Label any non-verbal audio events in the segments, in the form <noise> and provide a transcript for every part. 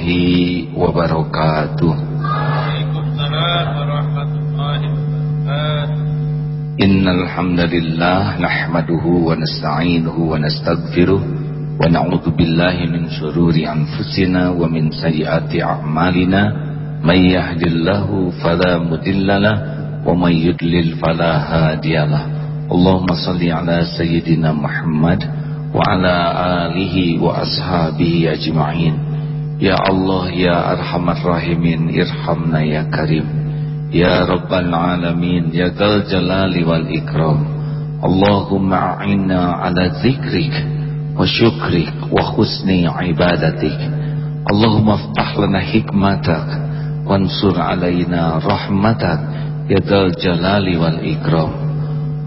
warahmatullahi wabarakatuh. Waalaikumsalam warahmatullahi wa nasta'inuhu wa nastaghfiruh wa na'udzu min shururi anfusina wa min sayyiati a'malina. May yahdihillahu fala mudhillalah wa may yudlil ala sayyidina Muhammad wa ala alihi wa يا الله يا أرحم الراحمين ارحمنا يا كريم يا رب العالمين يا ذا الجلال والإكرام. اللهم أعنا على ذكرك وشكرك وحسن عبادتك. اللهم افتح لنا حكمتك وانصر علينا رحمتك يا ذا الجلال والإكرام.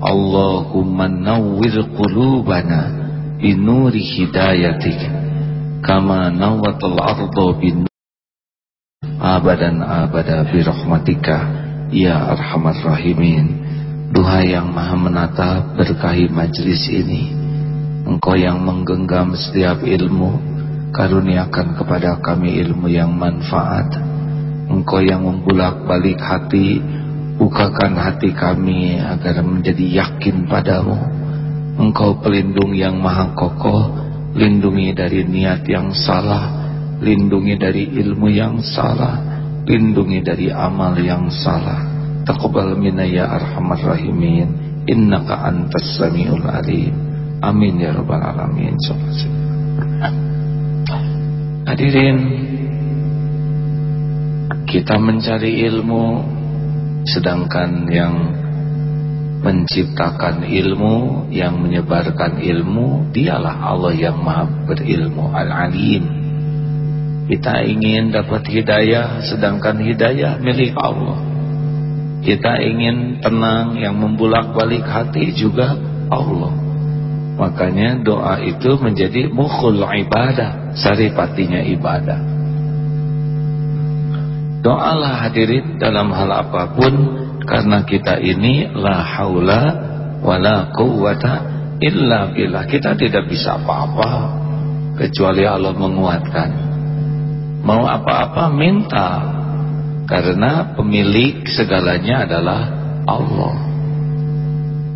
اللهم نور قلوبنا binuri hidayatik kama nawatul ardo bin abadan abada birahmatika ya arhamar rahimin. Duha yang maha menata berkahi majlis ini. Engkau yang menggenggam setiap ilmu Karuniakan kepada kami ilmu yang manfaat. Engkau yang membulak balik hati Bukakan hati kami agar menjadi yakin padamu. Engkau pelindung yang maha kokoh Lindungi dari niat yang salah Lindungi dari ilmu yang salah Lindungi dari amal yang salah. Taqbal minna ya arhamar rahimin Innaka antas sami'ul alim. Amin ya rabbal alamin. Hadirin Kita mencari ilmu Sedangkan yang menciptakan ilmu, yang menyebarkan ilmu, dialah Allah yang maha berilmu, Al-Alim. Kita ingin dapat hidayah, sedangkan hidayah milik Allah. Kita ingin tenang, yang membulak balik hati juga Allah. Makanya doa itu menjadi mukhul ibadah, saripatinya ibadah. Doalah hadirin dalam hal apa pun karena kita ini la haula wala quwata illa billah. Kita tidak bisa apa-apa kecuali Allah menguatkan. Mau apa-apa minta karena pemilik segalanya adalah Allah.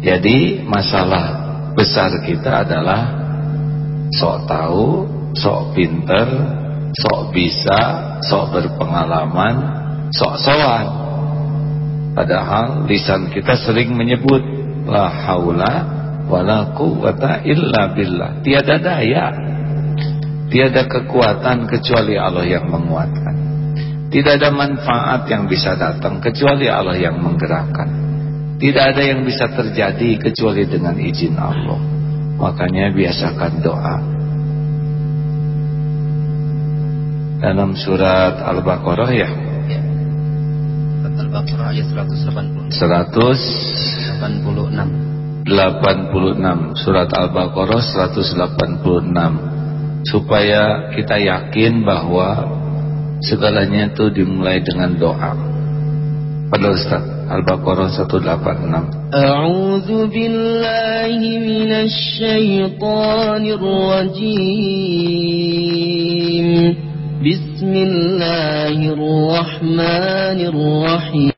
Jadi masalah besar kita adalah sok tahu, sok pinter, sok bisa, sok berpengalaman, sok sowan. Padahal lisan kita sering menyebut la haula wala quwata illa billah. Tiada daya. Tiada kekuatan kecuali Allah yang menguatkan. Tidak ada manfaat yang bisa datang kecuali Allah yang menggerakkan. Tidak ada yang bisa terjadi kecuali dengan izin Allah. Makanya biasakan doa. Dalam surat Al-Baqarah ya Al-Baqarah ayat 180. 186. 86 surat Al-Baqarah 186 supaya kita yakin bahwa segalanya itu dimulai dengan doa. Pada Ustaz Al-Baqarah 186. A'udzu billahi minasy syaithanir rajim. بسم الله الرحمن الرحيم.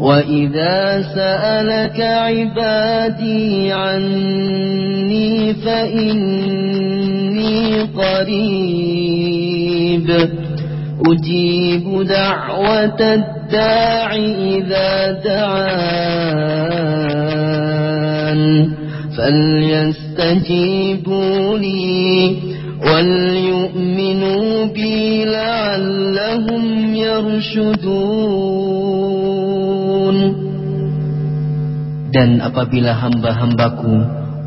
وإذا سألك عبادي عني فإني قريب. أجيب دعوة الداع إذا دعان. فليستجيبوا لي. وليؤمنوا بي لعلهم يرشدون Dan apabila hamba-hambaku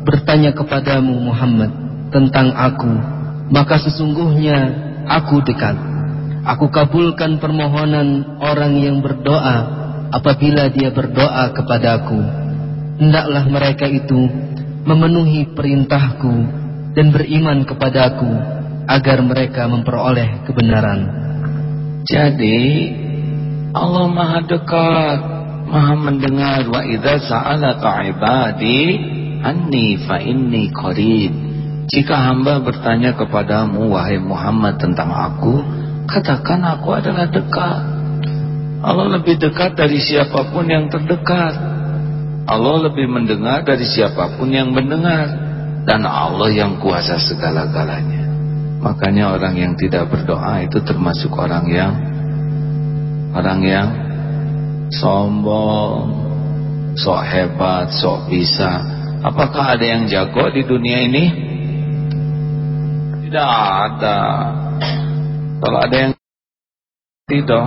bertanya kepadamu Muhammad tentang aku, maka sesungguhnya aku dekat. Aku kabulkan permohonan orang yang berdoa apabila dia berdoa kepadaku. Hendaklah mereka itu memenuhi perintahku dan beriman kepadaku agar mereka memperoleh kebenaran. Jadi Allah Maha dekat, Maha mendengar wa idza sa'alaka ibadi anni fa inni qarib. jika hamba bertanya kepadamu wahai Muhammad tentang aku katakan aku adalah dekat Allah lebih dekat dari siapa pun yang terdekat Allah lebih mendengar dari siapa pun yang mendengar dan Allah yang kuasa segala-galanya. Makanya orang yang tidak berdoa itu termasuk orang yang orang yang sombong sok hebat, sok bisa. Apakah ada yang jago di dunia ini? tidak ada. Kalau ada yang tidak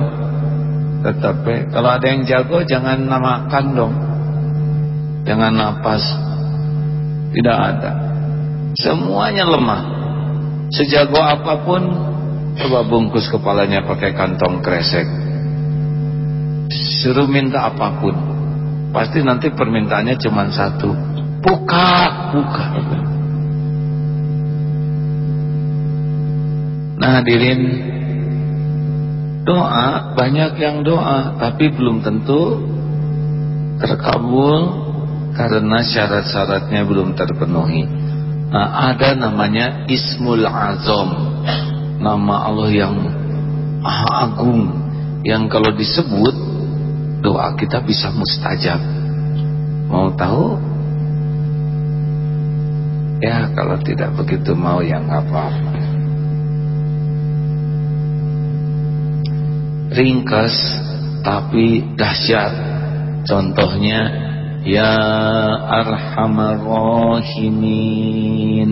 tetapi kalau ada yang jago jangan namakan dong. Jangan napas. Tidak ada semuanya lemah. Sejago apa pun coba bungkus kepalanya pakai kantong kresek. Suruh minta apa pun. Pasti nanti permintaannya cuma satu. Buka buka. Nah hadirin doa banyak yang doa tapi belum tentu terkabul karena syarat-syaratnya belum terpenuhi. Nah, ada namanya Ismul Azam, nama Allah yang Agung, yang kalau disebut doa kita bisa mustajab. Mau tahu? Ya, kalau tidak begitu mau yang apa-apa. Ringkas tapi dahsyat. Contohnya Ya Arhamar Rahimin.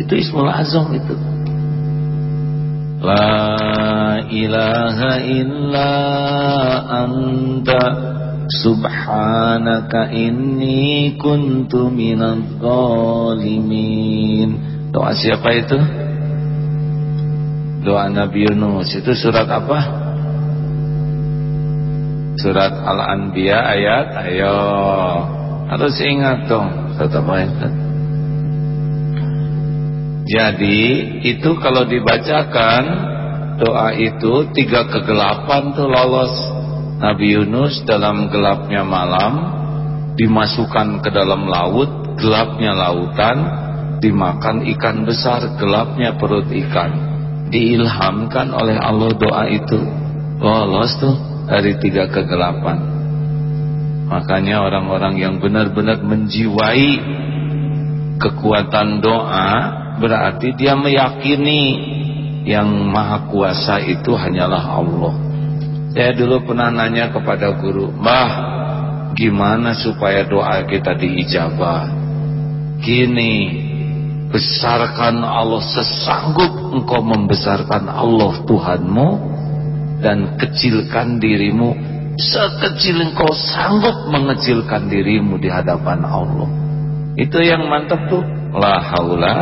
Itu Ismul Azam itu. La ilaha illa anta. Subhanaka inni kuntu minal zalimin. Doa siapa itu? Doa Nabi Yunus. Itu surat apa? Surat Al-Anbiya ayat ayo harus ingat dong tetap ingat. Jadi itu kalau dibacakan doa itu tiga kegelapan tuh lolos. Nabi Yunus dalam gelapnya malam dimasukkan ke dalam laut, gelapnya lautan, dimakan ikan besar, gelapnya perut ikan. Diilhamkan oleh Allah doa itu. Lolos tuh dari tiga kegelapan. Makanya orang-orang yang benar-benar menjiwai kekuatan doa berarti dia meyakini yang maha kuasa itu hanyalah Allah. Saya dulu pernah nanya kepada guru Mbah gimana supaya doa kita diijabah? Gini besarkan Allah sesanggup engkau membesarkan Allah Tuhanmu dan kecilkan dirimu. Sekecil engkau sanggup mengecilkan dirimu di hadapan Allah. Itu yang mantap tuh. La haula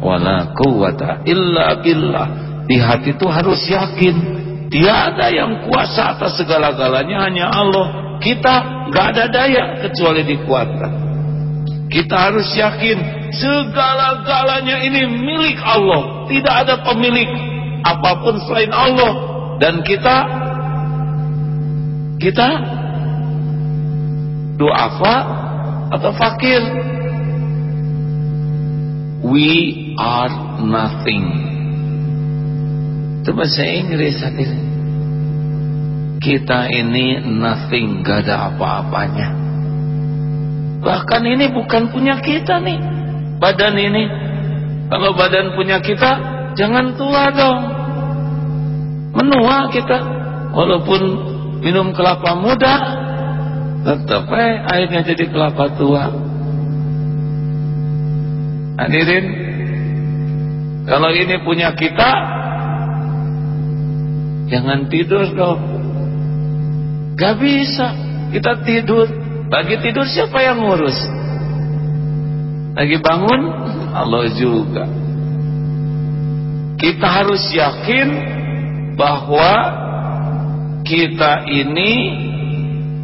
wala quwata illa billah. Di hati itu harus yakin. Tiada yang kuasa atas segala-galanya hanya Allah. Kita nggak ada daya kecuali dikuatkan kita harus yakin segala-galanya ini milik Allah. Tidak ada pemilik apa pun selain Allah dan kita kita duafa atau fakir. We are nothing. Itu bahasa Inggris hadirin kita ini nothing gak ada apa-apanya. Bahkan ini bukan punya kita nih. Badan ini. Kalau badan punya kita jangan tua dong menua kita. Walaupun minum kelapa muda tetap eh airnya jadi kelapa tua. Hadirin kalau ini punya kita jangan tidur dong. Gak bisa kita tidur. Lagi tidur siapa yang ngurus? Lagi bangun Allah juga. Kita harus yakin bahwa kita ini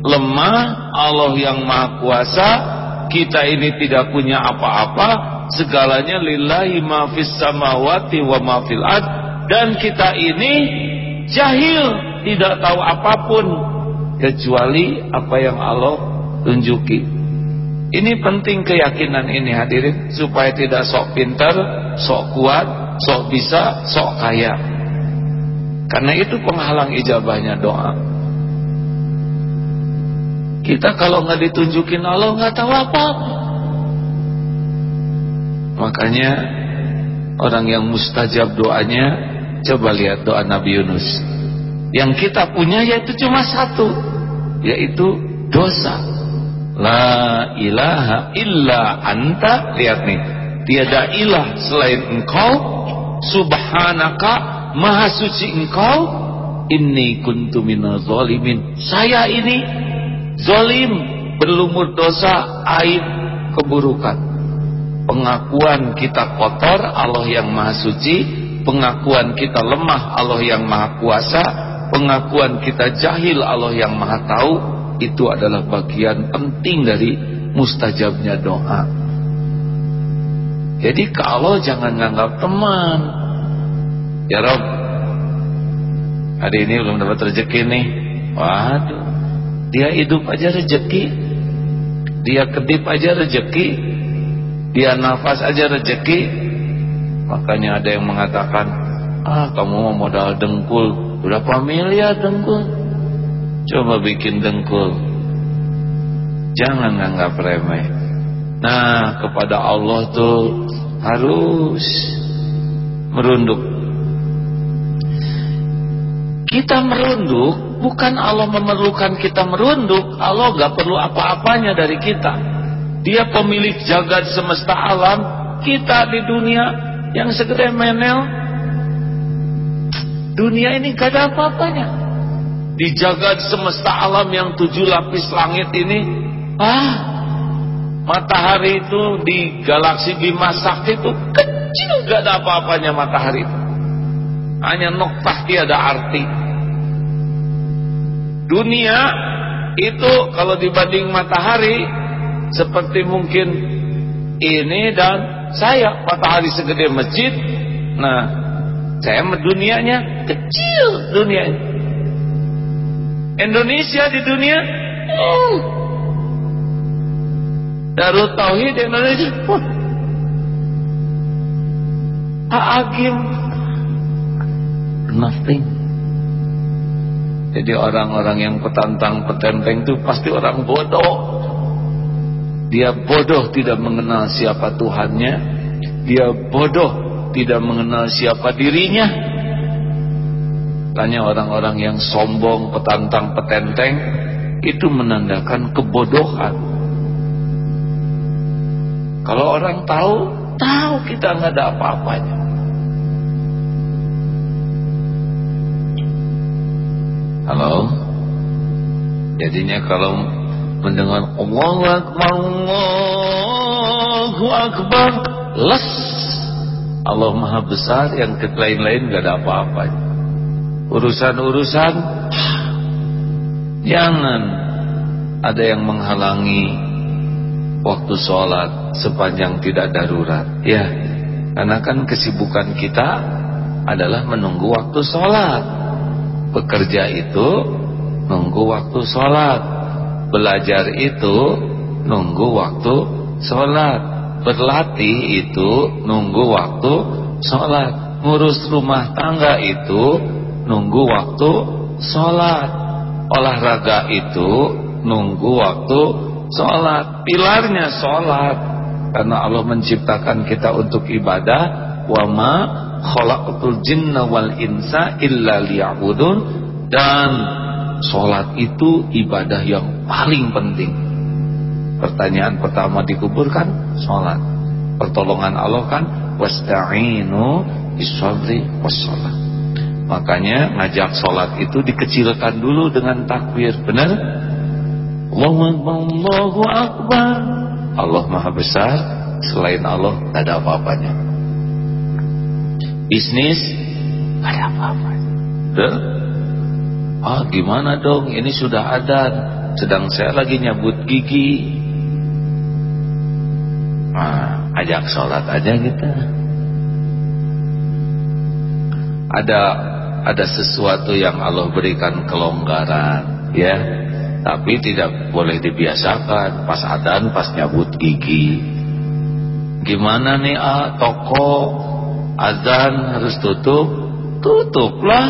lemah, Allah yang maha kuasa, kita ini tidak punya apa-apa, segalanya lillahi ma fis samawati wa ma fil ad dan kita ini jahil, tidak tahu apa pun kecuali apa yang Allah tunjuki. Ini penting keyakinan ini hadirin supaya tidak sok pintar, sok kuat, sok bisa, sok kaya. Karena itu penghalang ijabahnya doa. Kita kalau nggak ditunjukin Allah nggak tahu apa. Makanya orang yang mustajab doanya coba lihat doa Nabi Yunus. Yang kita punya yaitu cuma satu, yaitu dosa. La ilaha illa anta Lihat nih Tiada ilah selain engkau Subhanaka Maha suci engkau Inni kuntu minal zalimin Saya ini Zolim Berlumur dosa Aib Keburukan Pengakuan kita kotor Allah yang maha suci Pengakuan kita lemah Allah yang maha kuasa Pengakuan kita jahil Allah yang maha tahu itu adalah bagian penting dari mustajabnya doa. Jadi kalau jangan nganggap teman. Ya Rob, hari ini belum dapat rezeki nih. Waduh, dia hidup aja rezeki. Dia kedip aja rezeki. Dia nafas aja rezeki. Makanya ada yang mengatakan, ah kamu modal dengkul. Berapa miliar dengkul? Coba bikin dengkul Jangan nganggap remeh Nah kepada Allah tuh Harus Merunduk Kita merunduk Bukan Allah memerlukan kita merunduk. Allah gak perlu apa-apanya dari kita. Dia pemilik jagat semesta alam Kita di dunia Yang segede menel. Dunia ini gak ada apa-apanya. Di jagat semesta alam yang tujuh lapis langit ini ah matahari itu di galaksi Bima Sakti itu kecil gak ada apa-apanya matahari itu. Hanya noktah tiada arti dunia itu kalau dibanding matahari seperti mungkin ini dan saya matahari segede masjid nah saya dunianya kecil dunianya Indonesia di dunia oh. Darul Tauhid Indonesia oh. Agim nothing jadi orang-orang yang petantang petenteng itu pasti orang bodoh. Dia bodoh tidak mengenal siapa Tuhannya. Dia bodoh tidak mengenal siapa dirinya. Tanya orang-orang yang sombong, petantang, petenteng Itu menandakan kebodohan. Kalau orang tahu Tahu kita nggak ada apa-apanya Halo? Jadinya kalau mendengar Allahu Akbar Allahu Akbar Les. Allah maha besar yang ke lain-lain gak ada apa-apanya urusan-urusan jangan ada yang menghalangi waktu sholat sepanjang tidak darurat. Ya karena kan kesibukan kita adalah menunggu waktu sholat bekerja itu nunggu waktu sholat. Belajar itu nunggu waktu sholat. Berlatih itu nunggu waktu sholat. Ngurus rumah tangga itu nunggu waktu sholat. Olahraga itu nunggu waktu sholat. Pilarnya sholat. Karena Allah menciptakan kita untuk ibadah wa ma khalaqatul jinna wal insa illa liya'budun dan sholat itu ibadah yang paling penting pertanyaan pertama dikuburkan sholat pertolongan Allah kan wasta'inu bisabri wassalat Makanya ngajak sholat itu dikecilkan dulu dengan takbir. Benar? Allahu Akbar, Allahu Akbar. Allah Maha Besar. Selain Allah tidak ada apa-apanya. Bisnis ada apa-apanya. Ah gimana dong? Ini sudah ada. Sedang saya lagi nyabut gigi. Nah, ajak sholat aja kita. Ada ada sesuatu yang Allah berikan kelonggaran ya tapi tidak boleh dibiasakan pas adan pas nyabut gigi gimana nih ah, toko azan harus tutup. Tutuplah.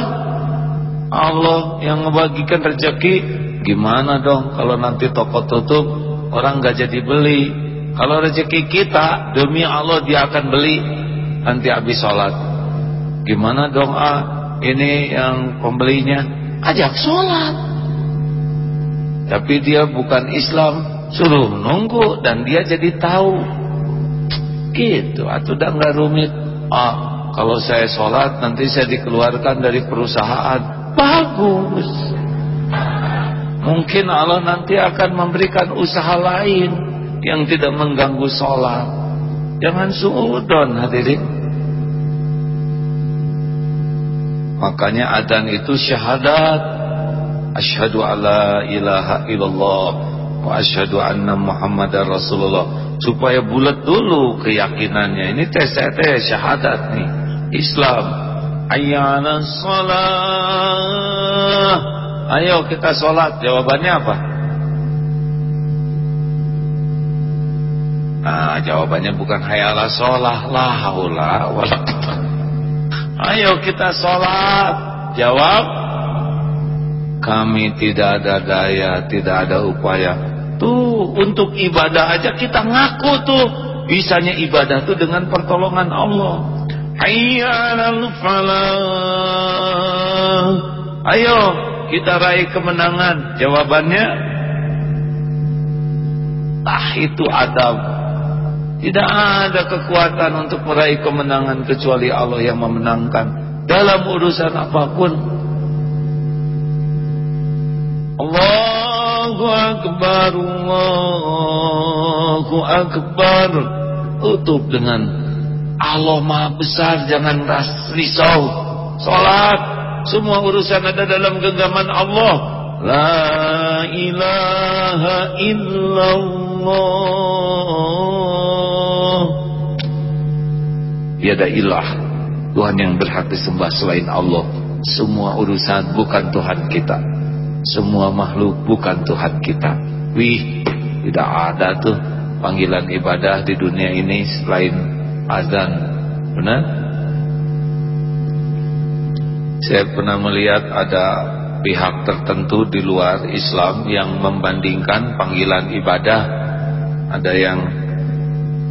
Allah yang membagikan rezeki. Gimana dong kalau nanti toko tutup orang gak jadi beli? Kalau rezeki kita demi Allah dia akan beli. Nanti habis sholat. Gimana dong ah ini yang pembelinya. Ajak sholat. Tapi dia bukan Islam. Suruh nunggu dan dia jadi tahu. Gitu. Atau udah nggak rumit ah kalau saya sholat nanti saya dikeluarkan dari perusahaan. Bagus. Mungkin Allah nanti akan memberikan usaha lain yang tidak mengganggu sholat. Jangan suudon hadirin. Makanya adan itu syahadat. Asyhadu alla ilaha illallah wa asyhadu anna muhammadar rasulullah. Supaya bulat dulu keyakinannya. Ini tes tes syahadat nih. Islam. Ayyana salat ayo kita sholat. Jawabannya apa? Nah jawabannya bukan hayala sholah la haula ayo kita sholat. Jawab. Kami tidak ada daya, tidak ada upaya. Tuh untuk ibadah aja kita ngaku tuh bisanya ibadah tuh dengan pertolongan Allah. Ayo kita raih kemenangan. Jawabannya tah itu adab. Tidak ada kekuatan untuk meraih kemenangan kecuali Allah yang memenangkan dalam urusan apa pun. Allahu Akbar Allahu Akbar. Tutup dengan Allah Maha Besar jangan risau. Salat semua urusan ada dalam genggaman Allah. La ilaha illallah. Tiada ilah Tuhan yang berhak disembah selain Allah. Semua urusan bukan Tuhan kita semua makhluk bukan Tuhan kita. Wih tidak ada tuh panggilan ibadah di dunia ini selain azan. Benar? Saya pernah melihat ada pihak tertentu di luar Islam yang membandingkan panggilan ibadah. Ada yang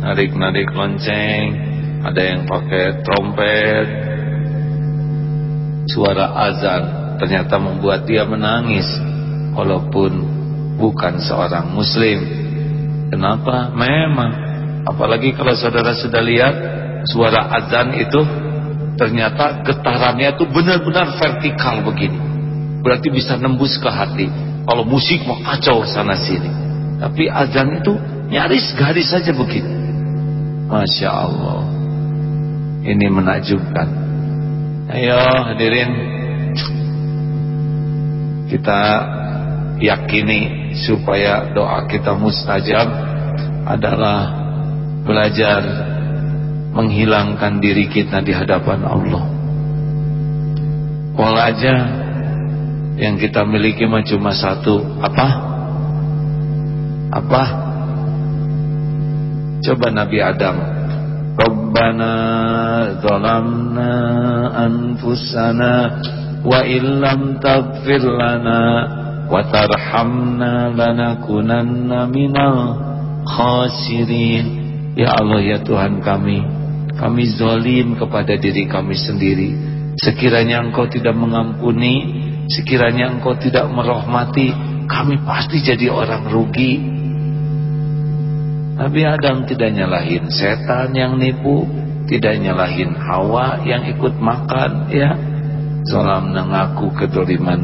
narik-narik lonceng ada yang pakai trompet suara azan ternyata membuat dia menangis walaupun bukan seorang muslim. Kenapa? memang. Apalagi kalau saudara sudah lihat suara azan itu ternyata getarannya itu benar-benar vertikal begini. Berarti bisa nembus ke hati. Kalau musik mau kacau sana sini. Tapi azan itu nyaris garis saja begini. Masya Allah. Ini menakjubkan. Ayo hadirin kita yakini supaya doa kita mustajab adalah belajar menghilangkan diri kita di hadapan Allah pola aja yang kita miliki cuma satu apa? apa? coba Nabi Adam Rabbana zalamna anfusana illam taghfir lana wa tarhamna lanakunanna minal khasirin ya Allah ya Tuhan kami kami zalim kepada diri kami sendiri. Sekiranya engkau tidak mengampuni sekiranya engkau tidak merahmati kami pasti jadi orang rugi. Nabi Adam tidak nyalahin setan yang nipu tidak nyalahin Hawa yang ikut makan ya Salam mengaku kedoliman.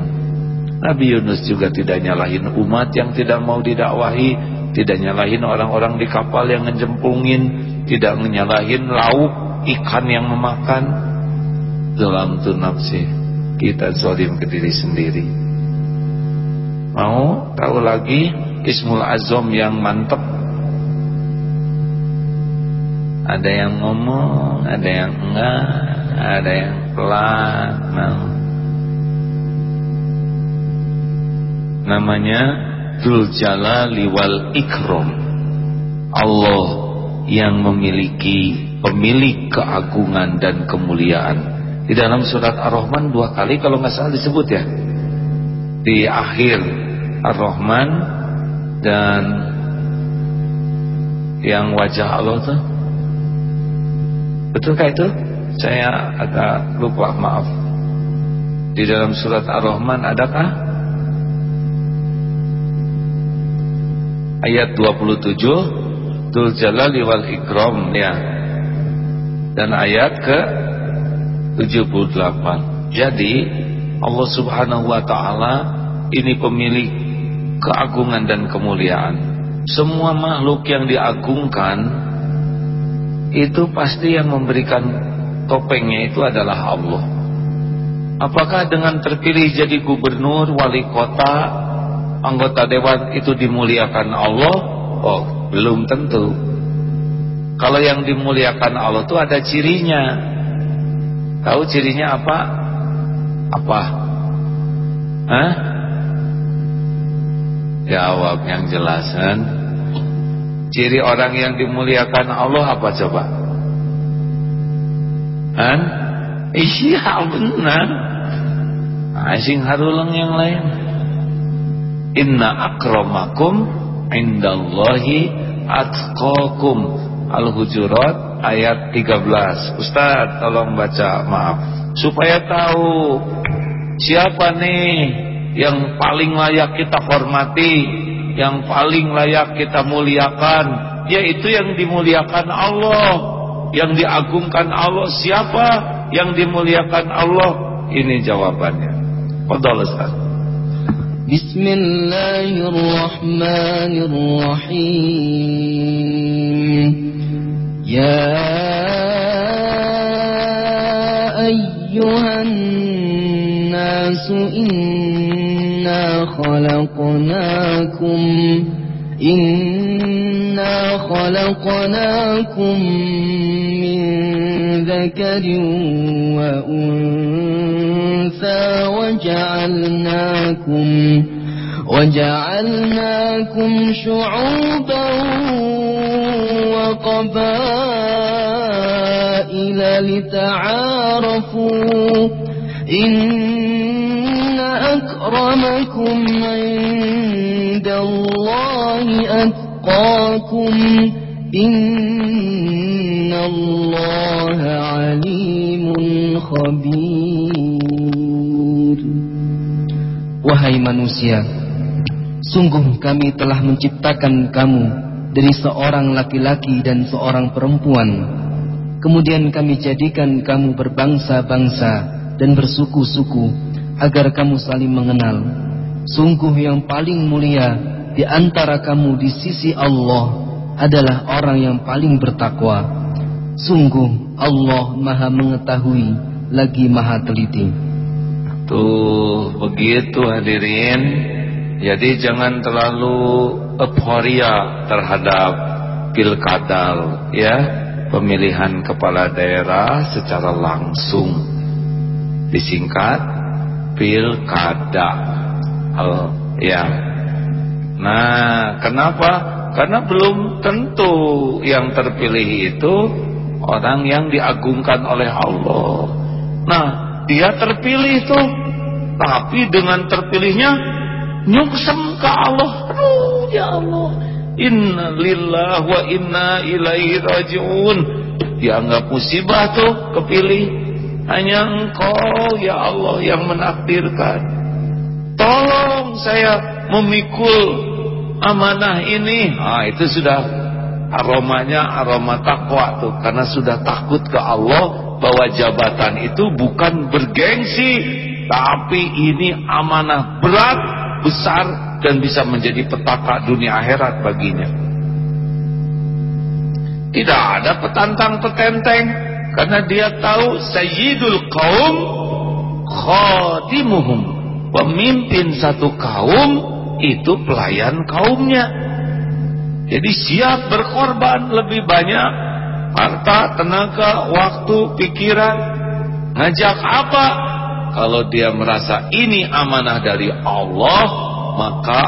Nabi Yunus juga tidak nyalahin umat yang tidak mau didakwahi Tidak nyalahin orang-orang di kapal yang ngejempungin Tidak nyalahin lauk ikan yang memakan. Dalam tu nafsi Kita zolim ke diri sendiri. Mau tahu lagi Ismul Azom yang mantap Ada yang ngomong Ada yang enggak Ada yang pelan nah. namanya Dzul Jalali wal Ikram. Allah yang memiliki pemilik keagungan dan kemuliaan. Di dalam surat Ar-Rahman dua kali kalau nggak salah disebut ya. Di akhir Ar-Rahman dan yang wajah Allah tuh. Betulkah itu? Saya agak lupa, maaf. Di dalam surat Ar-Rahman adakah? Ayat 27 Dul Jalali wal Ikram ya. Dan ayat ke 78. Jadi Allah Subhanahu wa taala ini pemilik keagungan dan kemuliaan. Semua makhluk yang diagungkan itu pasti yang memberikan topengnya itu adalah Allah. Apakah dengan terpilih jadi gubernur, wali kota, anggota dewan itu dimuliakan Allah? Oh, belum tentu. Kalau yang dimuliakan Allah itu ada cirinya. Tahu cirinya apa? Apa? Hah? Jawab yang jelasan. Ciri orang yang dimuliakan Allah apa coba? Hah? Iya benar. Asing harulang yang lain. Inna akramakum indallahi atqakum. Al-Hujurat ayat 13. Ustaz tolong baca, maaf. Supaya tahu siapa nih yang paling layak kita hormati, yang paling layak kita muliakan, yaitu yang dimuliakan Allah, yang diagungkan Allah siapa yang dimuliakan Allah? Ini jawabannya. Fadal Ustaz. Bismillahirrahmanirrahim. Ya ayyuhan nasu inna khalaqnakum إنا خلقناكم من ذكر وأنثى وجعلناكم وجعلناكم شعوبا وقبائل لتعارفوا أكرمكم عند الله أتقاكم إن الله عليم خبير Wahai manusia Sungguh kami telah menciptakan kamu Dari seorang laki-laki dan seorang perempuan Kemudian kami jadikan kamu berbangsa-bangsa Dan bersuku-suku Agar kamu saling mengenal Sungguh yang paling mulia Di antara kamu di sisi Allah adalah orang yang paling bertakwa. Sungguh Allah maha mengetahui lagi maha teliti. Tuh begitu hadirin. Jadi jangan terlalu euforia terhadap pilkadal ya. Pemilihan kepala daerah secara langsung. Disingkat pilkada. Oh, ya. Nah, kenapa? Karena belum tentu yang terpilih itu orang yang diagungkan oleh Allah. Nah, dia terpilih itu, tapi dengan terpilihnya nyungsem ke Allah. Aduh, ya Allah. Inna lillah wa inna ilaihi rajiun. Dianggap musibah tuh kepilih. Hanya engkau ya Allah yang menakdirkan. Tolong saya memikul amanah ini. Ah itu sudah aromanya aroma takwa tuh. Karena sudah takut ke Allah bahwa jabatan itu bukan bergengsi tapi ini amanah berat besar dan bisa menjadi petaka dunia akhirat baginya. Tidak ada petantang petenteng karena dia tahu sayyidul kaum khadimuhum pemimpin satu kaum itu pelayan kaumnya. Jadi siap berkorban lebih banyak harta, tenaga, waktu, pikiran. Ngajak apa? Kalau dia merasa ini amanah dari Allah, maka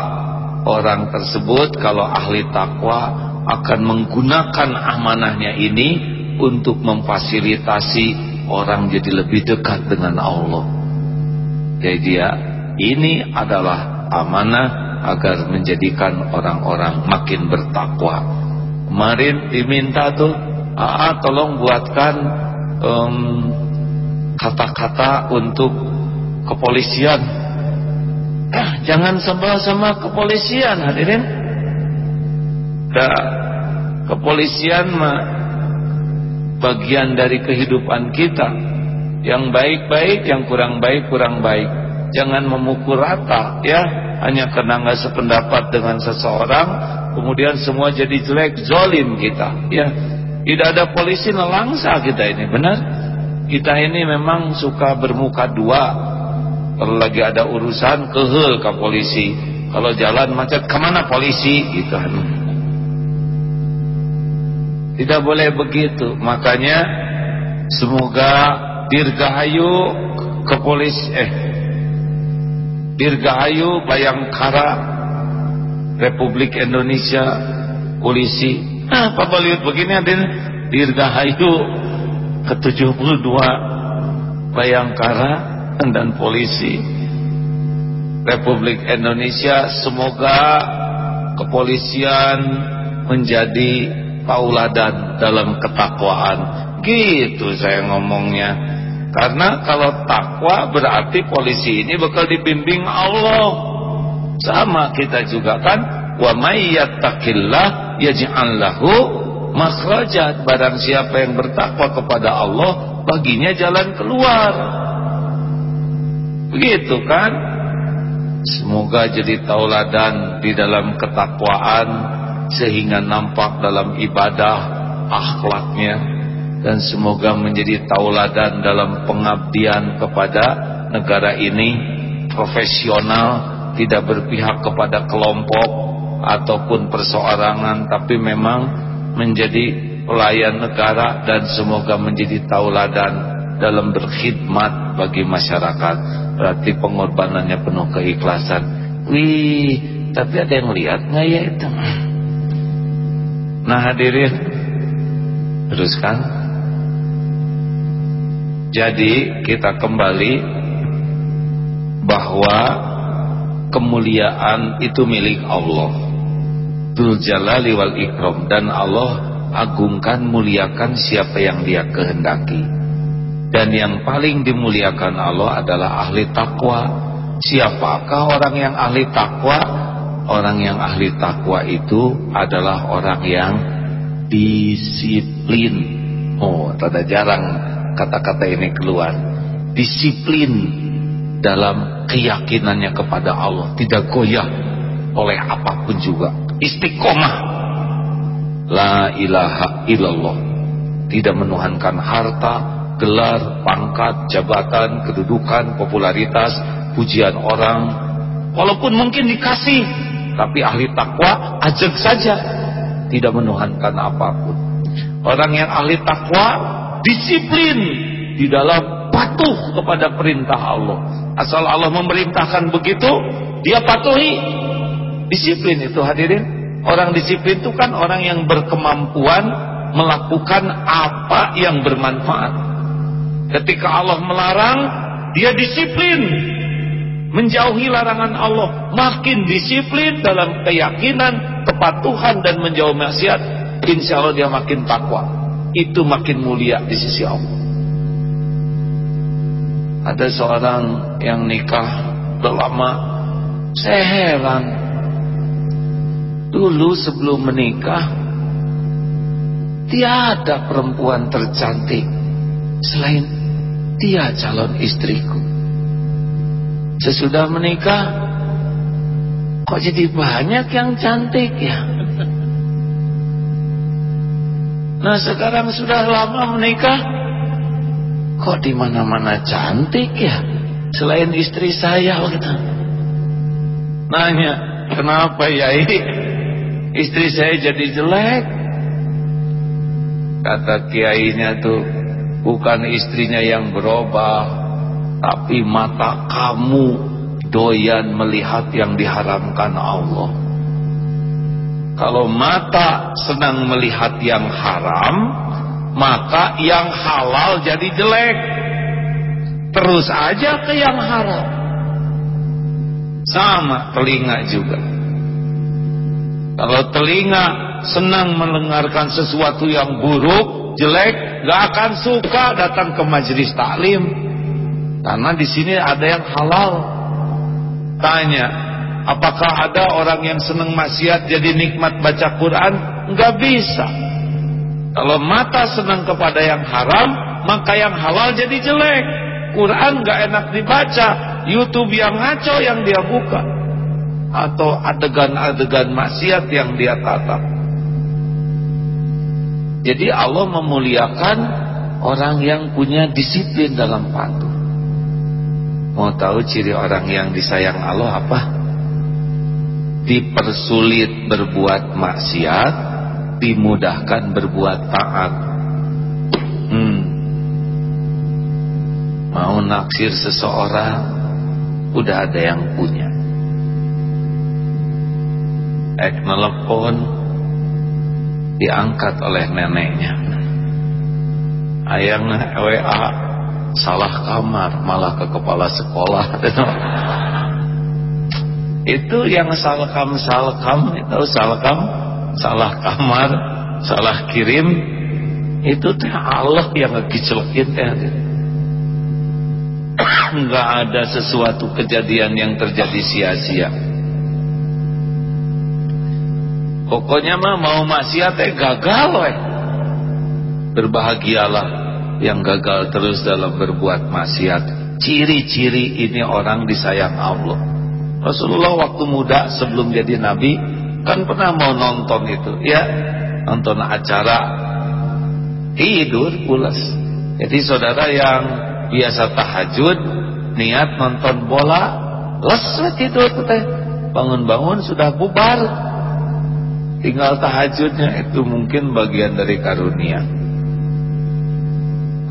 orang tersebut kalau ahli takwa akan menggunakan amanahnya ini untuk memfasilitasi orang jadi lebih dekat dengan Allah. Jadi dia ini adalah amanah agar menjadikan orang-orang makin bertakwa. Kemarin diminta tuh, ah tolong buatkan kata-kata um, untuk kepolisian. Eh, <clears throat> jangan sebel sama kepolisian hadirin. Da, kepolisian mah bagian dari kehidupan kita. Yang baik-baik, yang kurang baik, kurang baik. Jangan memukul rata ya, hanya karena nggak sependapat dengan seseorang, kemudian semua jadi jelek, zolim kita. Ya, tidak ada polisi nelangsa kita ini, benar? Kita ini memang suka bermuka dua. Kalau lagi ada urusan kehel ke polisi. Kalau jalan macet ke mana polisi gitu. Tidak boleh begitu. Makanya semoga Dirgahayu kepolis eh Dirgahayu Bayangkara Republik Indonesia polisi. Nah, apa lihat begini ada Dirgahayu ke-72 Bayangkara dan polisi Republik Indonesia semoga kepolisian menjadi tauladan dalam ketakwaan. Gitu saya ngomongnya. Karena kalau takwa berarti polisi ini bakal dibimbing Allah. Sama kita juga kan. Wa may yattaqillah yaj'al lahu makhrajat. Barang siapa yang bertakwa kepada Allah baginya jalan keluar. Begitu kan? Semoga jadi tauladan di dalam ketakwaan sehingga nampak dalam ibadah akhlaknya dan semoga menjadi tauladan dalam pengabdian kepada negara ini. Profesional tidak berpihak kepada kelompok ataupun perseorangan tapi memang menjadi pelayan negara dan semoga menjadi tauladan dalam berkhidmat bagi masyarakat. Berarti pengorbanannya penuh keikhlasan. Wih tapi ada yang lihat nggak ya itu Nah hadirin Teruskan. Jadi kita kembali Bahwa Kemuliaan itu milik Allah. Dul jalali wal ikram. Dan Allah agungkan muliakan siapa yang dia kehendaki. Dan yang paling dimuliakan Allah adalah ahli takwa. Siapakah orang yang ahli takwa orang yang ahli takwa itu adalah orang yang disiplin. Oh, rada jarang kata-kata ini keluar. Disiplin dalam keyakinannya kepada Allah, tidak goyah oleh apa pun juga. Istiqomah. La ilaha illallah. Tidak menuhankan harta, gelar, pangkat, jabatan, kedudukan, popularitas, pujian orang. Walaupun mungkin dikasih tapi ahli takwa ajak saja tidak menuhankan apa pun. Orang yang ahli takwa disiplin di dalam patuh kepada perintah Allah. Asal Allah memerintahkan begitu, dia patuhi. Disiplin itu hadirin. Orang disiplin itu kan orang yang berkemampuan melakukan apa yang bermanfaat. Ketika Allah melarang, dia disiplin menjauhi larangan Allah, makin disiplin dalam keyakinan, kepatuhan dan menjauh maksiat, insya Allah dia makin takwa. Itu makin mulia di sisi Allah. Ada seorang yang nikah lama, saya heran. Dulu sebelum menikah, tiada perempuan tercantik selain dia calon istriku. Sesudah menikah Kok jadi banyak yang cantik ya? Nah sekarang sudah lama menikah Kok di mana-mana cantik ya? Selain istri saya gitu. Nanya Kenapa ya ini? Istri saya jadi jelek. Kata kiainya tuh Bukan istrinya yang berubah tapi mata kamu doyan melihat yang diharamkan Allah. Kalau mata senang melihat yang haram maka yang halal jadi jelek. Terus aja ke yang haram. Sama telinga juga. Kalau telinga senang mendengarkan sesuatu yang buruk jelek gak akan suka datang ke majelis taklim karena di sini ada yang halal tanya apakah ada orang yang senang maksiat jadi nikmat baca Quran nggak bisa kalau mata senang kepada yang haram, maka yang halal jadi jelek. Quran gak enak dibaca, YouTube yang ngaco yang dia buka. Atau adegan-adegan maksiat yang dia tatap. Jadi Allah memuliakan orang yang punya disiplin dalam patuh. Mau tahu ciri orang yang disayang Allah apa? Dipersulit berbuat maksiat dimudahkan berbuat taat hmm. mau naksir seseorang udah ada yang punya ek nelpon diangkat oleh neneknya ayang WA salah kamar malah ke kepala sekolah itu yang salkam salkam itu salkam salah kamar, salah kirim, itu teh Allah yang ngegicelekin teh. Enggak ada sesuatu kejadian yang terjadi sia-sia. Pokoknya mah mau maksiat teh gagal weh. Berbahagialah yang gagal terus dalam berbuat maksiat. Ciri-ciri ini orang disayang Allah. Rasulullah waktu muda sebelum jadi nabi kan pernah mau nonton itu ya. Nonton acara tidur pulas. Jadi saudara yang biasa tahajud niat nonton bola les tidur teh. Bangun-bangun sudah bubar. Tinggal tahajudnya itu mungkin bagian dari karunia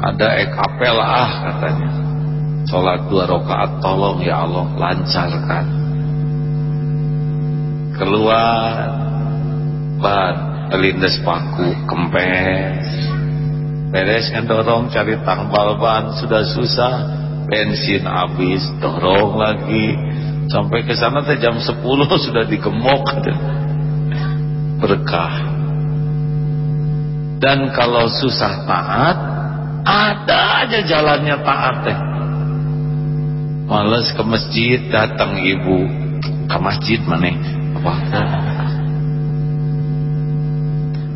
ada ekapel ah katanya. Sholat dua rakaat tolong ya Allah lancarkan. Keluar. Ban terlindas paku kempes. Beres dorong cari tambal ban sudah susah. Bensin habis dorong lagi. Sampai ke sana teh jam 10 <laughs> sudah digemok berkah. Dan kalau susah taat ada aja jalannya taat teh males ke masjid datang ibu. Ke masjid mana?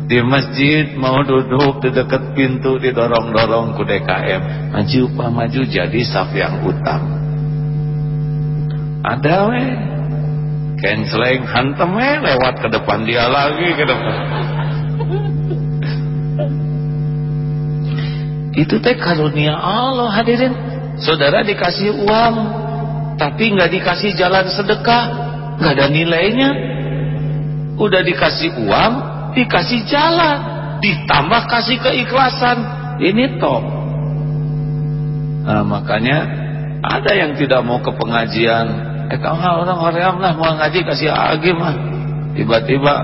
Di masjid mau duduk di dekat pintu didorong-dorong ku DKM maju pak maju jadi saf yang utama ada we canceling hantem we lewat ke depan dia lagi ke depan itu teh karunia Allah hadirin. Saudara dikasih uang tapi nggak dikasih jalan sedekah nggak ada nilainya. Udah dikasih uang dikasih jalan ditambah kasih keikhlasan. Ini top. Nah makanya ada yang tidak mau ke pengajian. Eh kalau orang-orang lah mau ngaji kasih agi mah. Tiba-tiba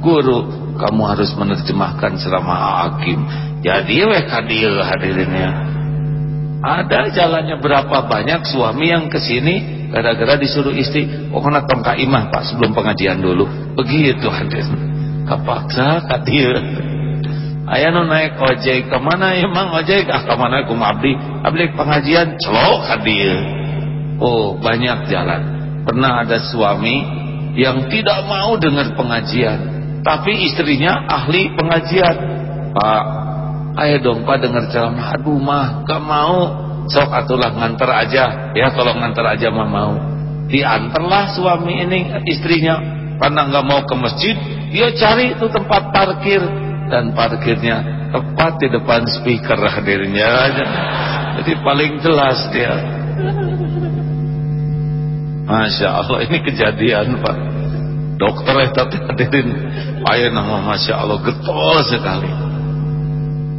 guru kamu harus menerjemahkan selama hakim jadi weh kadir hadirinnya ada jalannya berapa banyak suami yang ke sini gara-gara disuruh istri pokoknya tong imah pak sebelum pengajian dulu? Begitu hadis kapaksa kadir ayah nu naik ojek ke mana emang ojek? Ah ke mana kum abdi? Abdi pengajian celok hadir. Oh banyak jalan. Pernah ada suami yang tidak mau dengar pengajian tapi istrinya ahli pengajian. Pak ayo dong pak dengar ceramah. Aduh mah gak mau. Sok atulah nganter aja. Ya kalau nganter aja mah mau. Diantarlah suami ini istrinya. Karena nggak mau ke masjid dia cari itu tempat parkir. Dan parkirnya tepat di depan speaker hadirnya jadi paling jelas dia. Masya Allah ini kejadian Pak. Dokter hadirin. Ayo nama Masya Allah getol sekali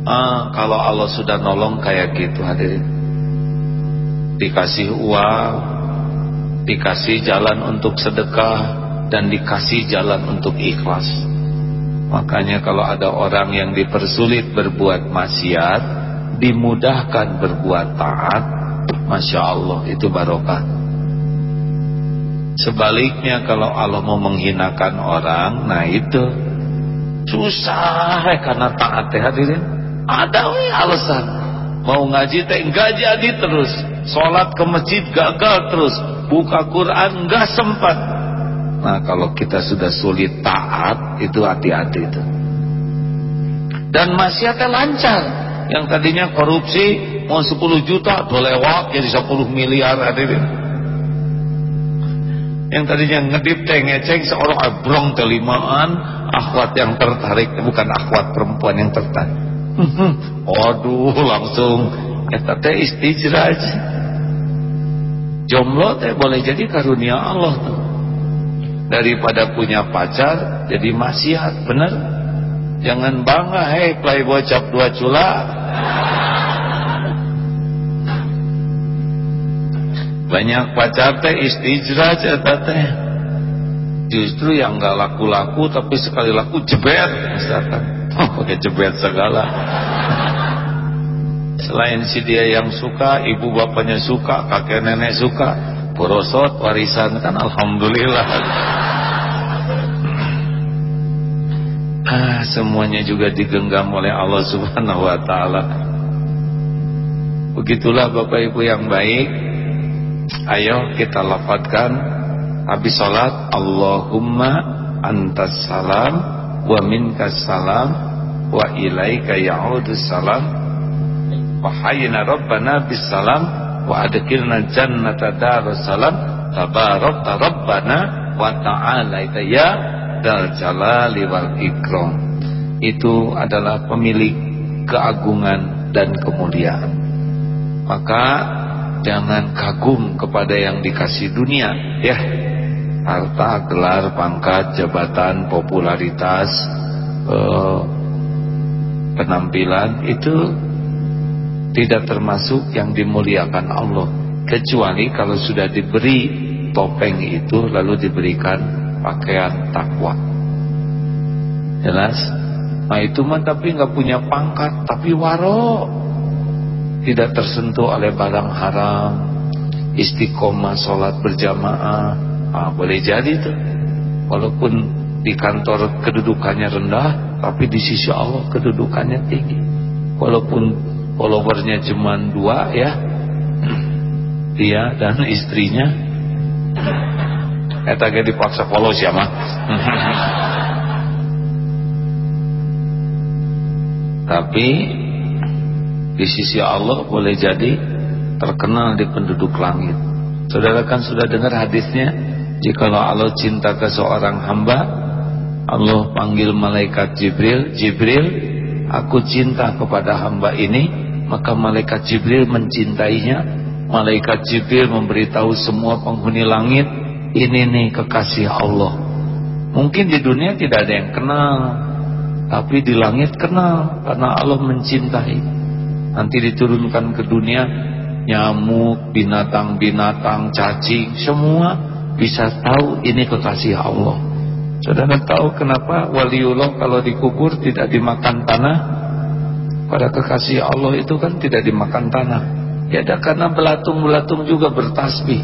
ah, kalau Allah sudah nolong kayak gitu hadirin. Dikasih uang dikasih jalan untuk sedekah dan dikasih jalan untuk ikhlas. Makanya kalau ada orang yang dipersulit berbuat maksiat dimudahkan berbuat taat Masya Allah itu barokah. Sebaliknya kalau Allah mau menghinakan orang nah itu susah karena taat hadirin ada alasan. Mau ngaji teh enggak jadi terus. Sholat ke masjid gagal terus. Buka Quran nggak sempat. Nah kalau kita sudah sulit taat itu hati-hati itu. Dan maksiatnya lancar. Yang tadinya korupsi mau 10 juta lewat jadi 10 miliar hadirin. Yang tadinya ngedip teh ngeceng seorang abrong telimaan akhwat yang tertarik bukan akhwat perempuan yang tertarik <laughs> waduh langsung eta teh istijraj Jomblo teh boleh jadi karunia Allah tuh. Daripada punya pacar jadi maksiat, bener? Jangan bangga, hei playboy cap dua cula. <laughs> Banyak pacar teh istijrah eta teh. Justru yang enggak laku-laku tapi sekali laku jebet misalkan. <laughs> Pakai jebet segala. Selain si dia yang suka, ibu bapaknya suka, kakek nenek suka, borosot warisan kan alhamdulillah. <clears throat> Ah, semuanya juga digenggam oleh Allah Subhanahu wa taala. Begitulah Bapak Ibu yang baik. Ayo kita lafadzkan habis salat Allahumma antas salam wa minkas salam wa ilaika ya'udus salam. Wahayna Rabbana bisalam wa adkhilna jannata darussalam tabarakta Rabbana wa ta'ala. Ya dal jalali wal ikram. Itu adalah pemilik keagungan dan kemuliaan. Maka jangan kagum kepada yang dikasih dunia ya. Harta, gelar, pangkat, jabatan, popularitas eh, penampilan itu tidak termasuk yang dimuliakan Allah. Kecuali kalau sudah diberi topeng itu lalu diberikan pakaian takwa. Jelas? Nah itu mah tapi nggak punya pangkat tapi waro tidak tersentuh oleh barang haram istiqomah sholat berjamaah. Ah, boleh jadi tuh. Walaupun di kantor kedudukannya rendah tapi di sisi Allah kedudukannya tinggi. Walaupun followernya cuma dua ya. Dia dan istrinya. Eta ge dipaksa follow siapa? Tapi di sisi Allah boleh jadi terkenal di penduduk langit. Saudara kan sudah dengar hadisnya jikalau Allah cinta ke seorang hamba Allah panggil malaikat Jibril Jibril aku cinta kepada hamba ini. Maka malaikat Jibril mencintainya. Malaikat Jibril memberitahu semua penghuni langit ini nih kekasih Allah. Mungkin di dunia tidak ada yang kenal tapi di langit kenal karena Allah mencintai. Nanti diturunkan ke dunia nyamuk, binatang-binatang, cacing semua bisa tahu ini kekasih Allah saudara tahu kenapa waliullah kalau dikubur tidak dimakan tanah? Pada kekasih Allah itu kan tidak dimakan tanah. Ya ada karena belatung-belatung juga bertasbih.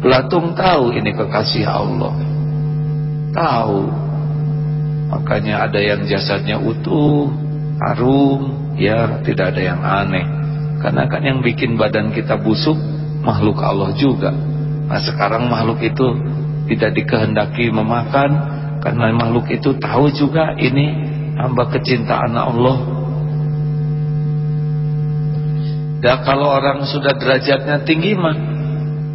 Belatung tahu ini kekasih Allah. Tahu. Makanya ada yang jasadnya utuh harum ya tidak ada yang aneh. Karena kan yang bikin badan kita busuk makhluk Allah juga. Nah sekarang makhluk itu tidak dikehendaki memakan karena makhluk itu tahu juga ini hamba kecintaan Allah Ya kalau orang sudah derajatnya tinggi mah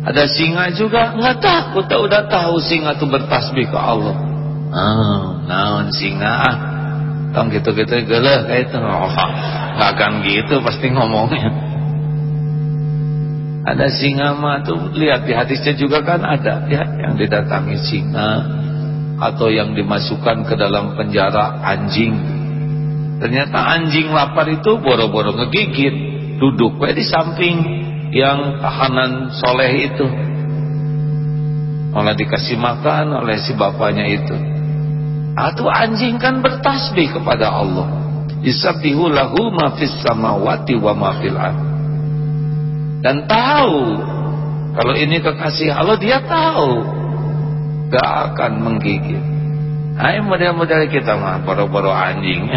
ada singa juga nggak takut, tak udah tahu singa tuh bertasbih ke Allah. Oh, naon singa ah. Tong gitu-gitu geuleuh kayak itu. Oh, gak akan gitu pasti ngomongnya. Ada singa mah tuh lihat di hadisnya juga kan ada ya yang didatangi singa atau yang dimasukkan ke dalam penjara anjing. Ternyata anjing lapar itu boro-boro ngegigit duduk di samping yang tahanan soleh itu. Malah dikasih makan oleh si bapaknya itu. Atau anjing kan bertasbih kepada Allah. Yusabbihu lahu ma fis samawati wa ma dan tahu kalau ini kekasih Allah dia tahu gak akan menggigit. Ayo model-model kita mah boro-boro anjing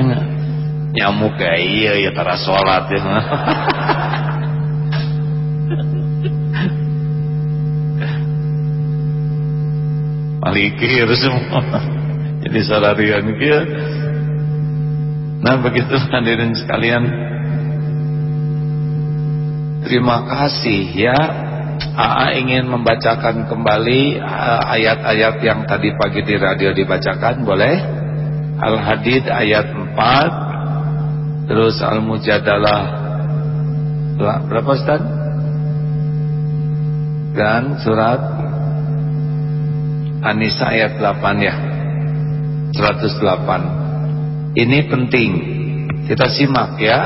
nyamuk kayak iya ya tara sholat ya <laughs> malikir semua. Jadi salarian kia nah begitu hadirin sekalian. Terima kasih ya AA ingin membacakan kembali ayat-ayat yang tadi pagi di radio dibacakan boleh? Al-Hadid ayat 4 terus Al-Mujadalah berapa Ustaz? dan surat Anisa ayat 8 ya 108 Ini penting Kita simak ya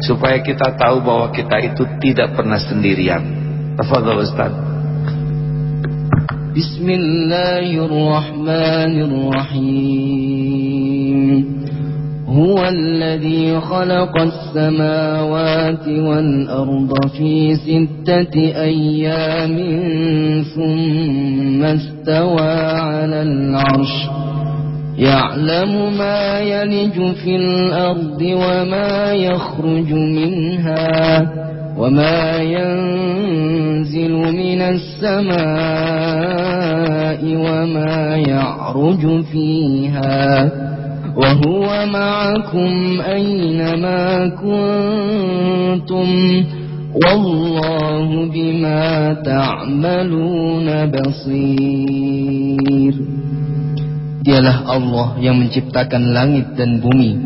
Supaya kita tahu bahwa kita itu tidak pernah sendirian Tafadhal Ustaz Bismillahirrahmanirrahim هو الذي خلق السماوات والأرض في ستة أيام ثم استوى على العرش. يعلم ما يلج في الأرض وما يخرج منها. وما ينزل من السماء وما يعرج فيها وهو معكم أينما كنتم والله بما تعملون بصير Dialah Allah yang menciptakan langit dan bumi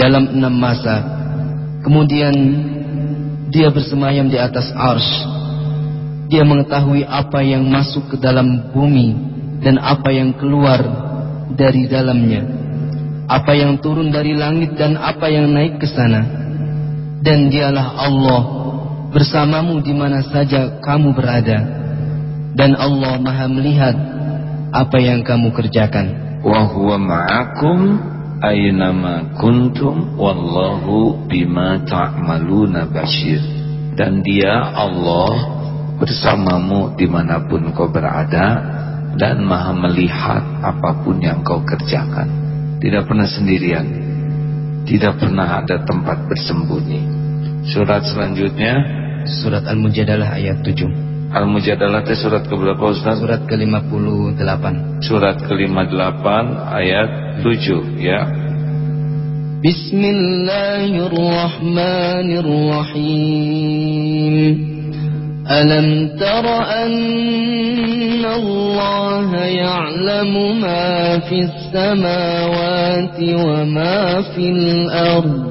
dalam enam masa. Kemudian dia bersemayam di atas ars. Dia mengetahui apa yang masuk ke dalam bumi dan apa yang keluar dari dalamnya apa yang turun dari langit dan apa yang naik ke sana. Dan dialah Allah bersamamu di mana saja kamu berada. Dan Allah maha melihat apa yang kamu kerjakan. Wa huwa ma'akum aynama kuntum wallahu bima ta'maluna basyir. Dan dia Allah bersamamu di mana pun kau berada dan maha melihat apa pun yang kau kerjakan. Tidak pernah sendirian tidak pernah ada tempat bersembunyi. Surat selanjutnya surat Al-Mujadalah ayat 7 Al-Mujadalah teh surat ke berapa Ustaz? Surat ke-58. Surat ke-58 ayat 7 ya. Bismillahirrahmanirrahim. Alam tara anna Allah ya'lamu ma fis samawati wa ma fil ardh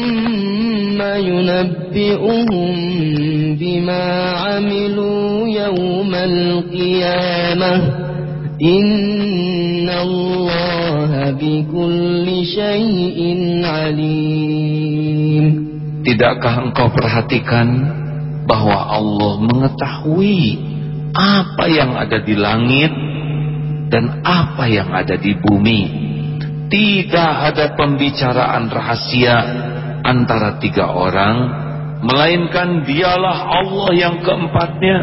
ينبئهم بما عملوا يوم القيامة إن الله بكل شيء عليم Tidakkah engkau perhatikan bahwa Allah mengetahui apa yang ada di langit dan apa yang ada di bumi tidak ada pembicaraan rahasia antara tiga orang melainkan dialah Allah yang keempatnya.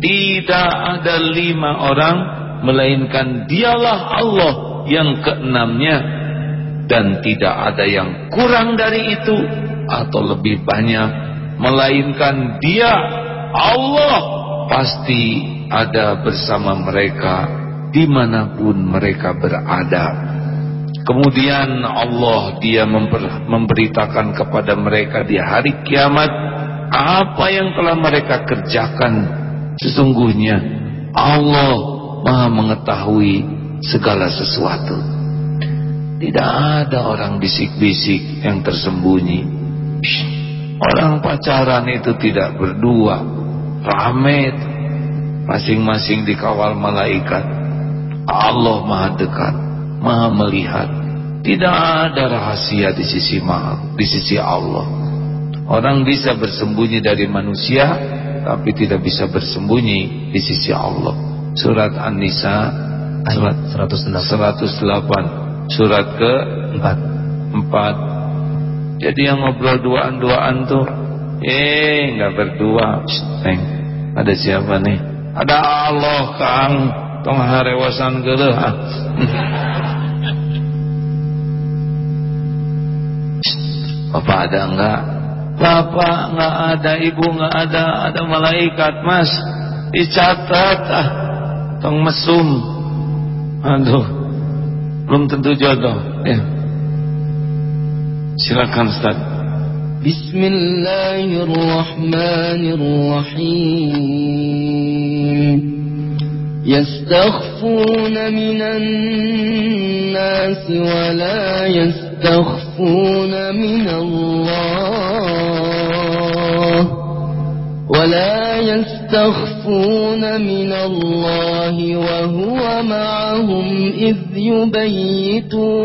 Tidak ada lima orang melainkan dialah Allah yang keenamnya. Dan tidak ada yang kurang dari itu atau lebih banyak melainkan dia Allah pasti ada bersama mereka di mana pun mereka berada kemudian Allah dia memberitakan kepada mereka di hari kiamat apa yang telah mereka kerjakan. Sesungguhnya Allah maha mengetahui segala sesuatu. Tidak ada orang bisik-bisik yang tersembunyi. Orang pacaran itu tidak berdua rame. Masing-masing dikawal malaikat. Allah maha dekat maha melihat. Tidak ada rahasia di sisi maha, di sisi Allah. Orang bisa bersembunyi dari manusia tapi tidak bisa bersembunyi di sisi Allah. Surat An-Nisa surat 108. 108 surat ke 4 4 jadi yang ngobrol duaan-duaan tuh eh nggak berdua. Neng ada siapa nih? Ada Allah Kang. Tong harewasan geuleuh <laughs> Bapak ada enggak Bapak nggak ada, ibu nggak ada, ada malaikat mas, dicatat ah, tong mesum, aduh, belum tentu jodoh, ya. Silakan Ustaz. Bismillahirrahmanirrahim. يستخفون من الناس ولا يستخفون من الله ولا يستخفون من الله وهو معهم إذ يبيتون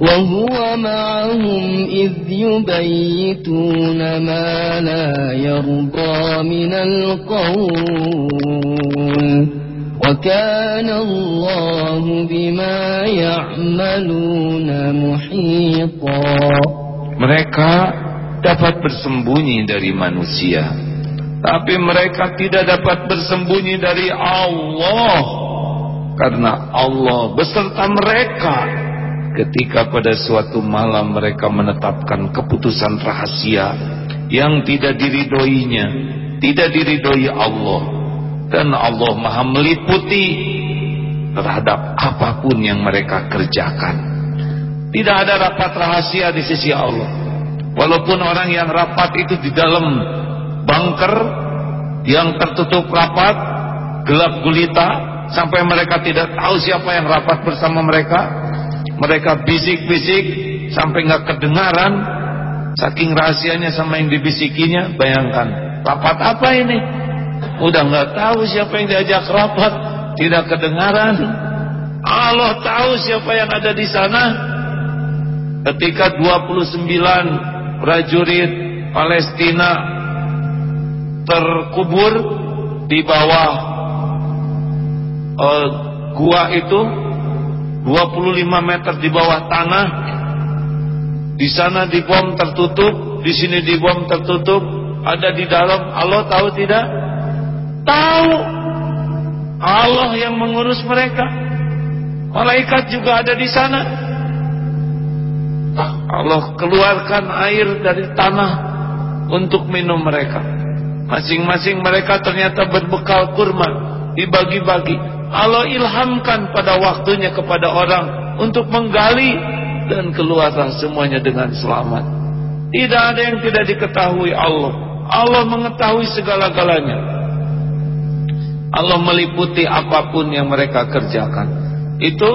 وهو معهم إذ يبيتون ما لا يرضى من القول وكان الله بما يعملون محيطا Mereka dapat bersembunyi dari manusia Tapi mereka tidak dapat bersembunyi dari Allah Karena Allah beserta mereka ketika pada suatu malam mereka menetapkan keputusan rahasia yang tidak diridoinya tidak diridoi Allah dan Allah maha meliputi terhadap apa pun yang mereka kerjakan. Tidak ada rapat rahasia di sisi Allah. Walaupun orang yang rapat itu di dalam bunker yang tertutup rapat gelap gulita sampai mereka tidak tahu siapa yang rapat bersama mereka mereka bisik-bisik sampai nggak kedengaran saking rahasianya sama yang dibisikinya bayangkan rapat apa ini udah nggak tahu siapa yang diajak rapat tidak kedengaran. Allah tahu siapa yang ada di sana. Ketika 29 prajurit Palestina terkubur di bawah uh, gua itu 25 meter di bawah tanah di sana di bom tertutup di sini di bom tertutup ada di dalam Allah tahu tidak tahu Allah yang mengurus mereka malaikat juga ada di sana Allah keluarkan air dari tanah untuk minum mereka masing-masing mereka ternyata berbekal kurma dibagi-bagi Allah ilhamkan pada waktunya kepada orang untuk menggali dan keluarlah semuanya dengan selamat. Tidak ada yang tidak diketahui Allah. Allah mengetahui segala-galanya. Allah meliputi apa pun yang mereka kerjakan. Itu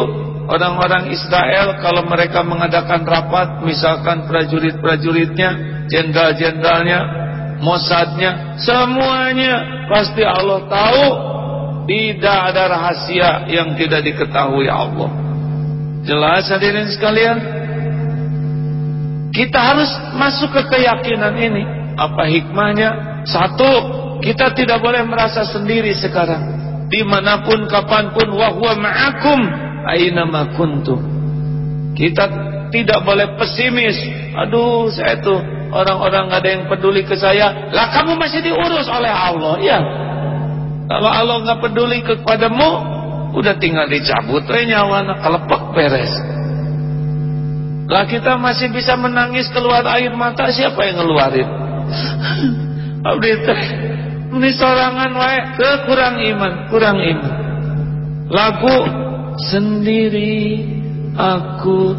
orang-orang Israel kalau mereka mengadakan rapat, misalkan prajurit-prajuritnya, jenderal-jenderalnya, Mossadnya, semuanya pasti Allah tahu tidak ada rahasia yang tidak diketahui Allah. Jelas hadirin sekalian? Kita harus masuk ke keyakinan ini. Apa hikmahnya? Satu, kita tidak boleh merasa sendiri sekarang. Di mana pun, kapan pun, wahwa ma'akum, aina kuntum. Kita tidak boleh pesimis. Aduh, saya tuh orang-orang ada yang peduli ke saya. Lah kamu masih diurus oleh Allah. Ya, kalau Allah nggak peduli kepadamu, udah tinggal dicabut aja nyawa kelepek beres. Lah kita masih bisa menangis keluar air mata, siapa yang ngeluarin? <laughs> Abdi ini sorangan wae kurang iman, kurang iman. Lagu sendiri aku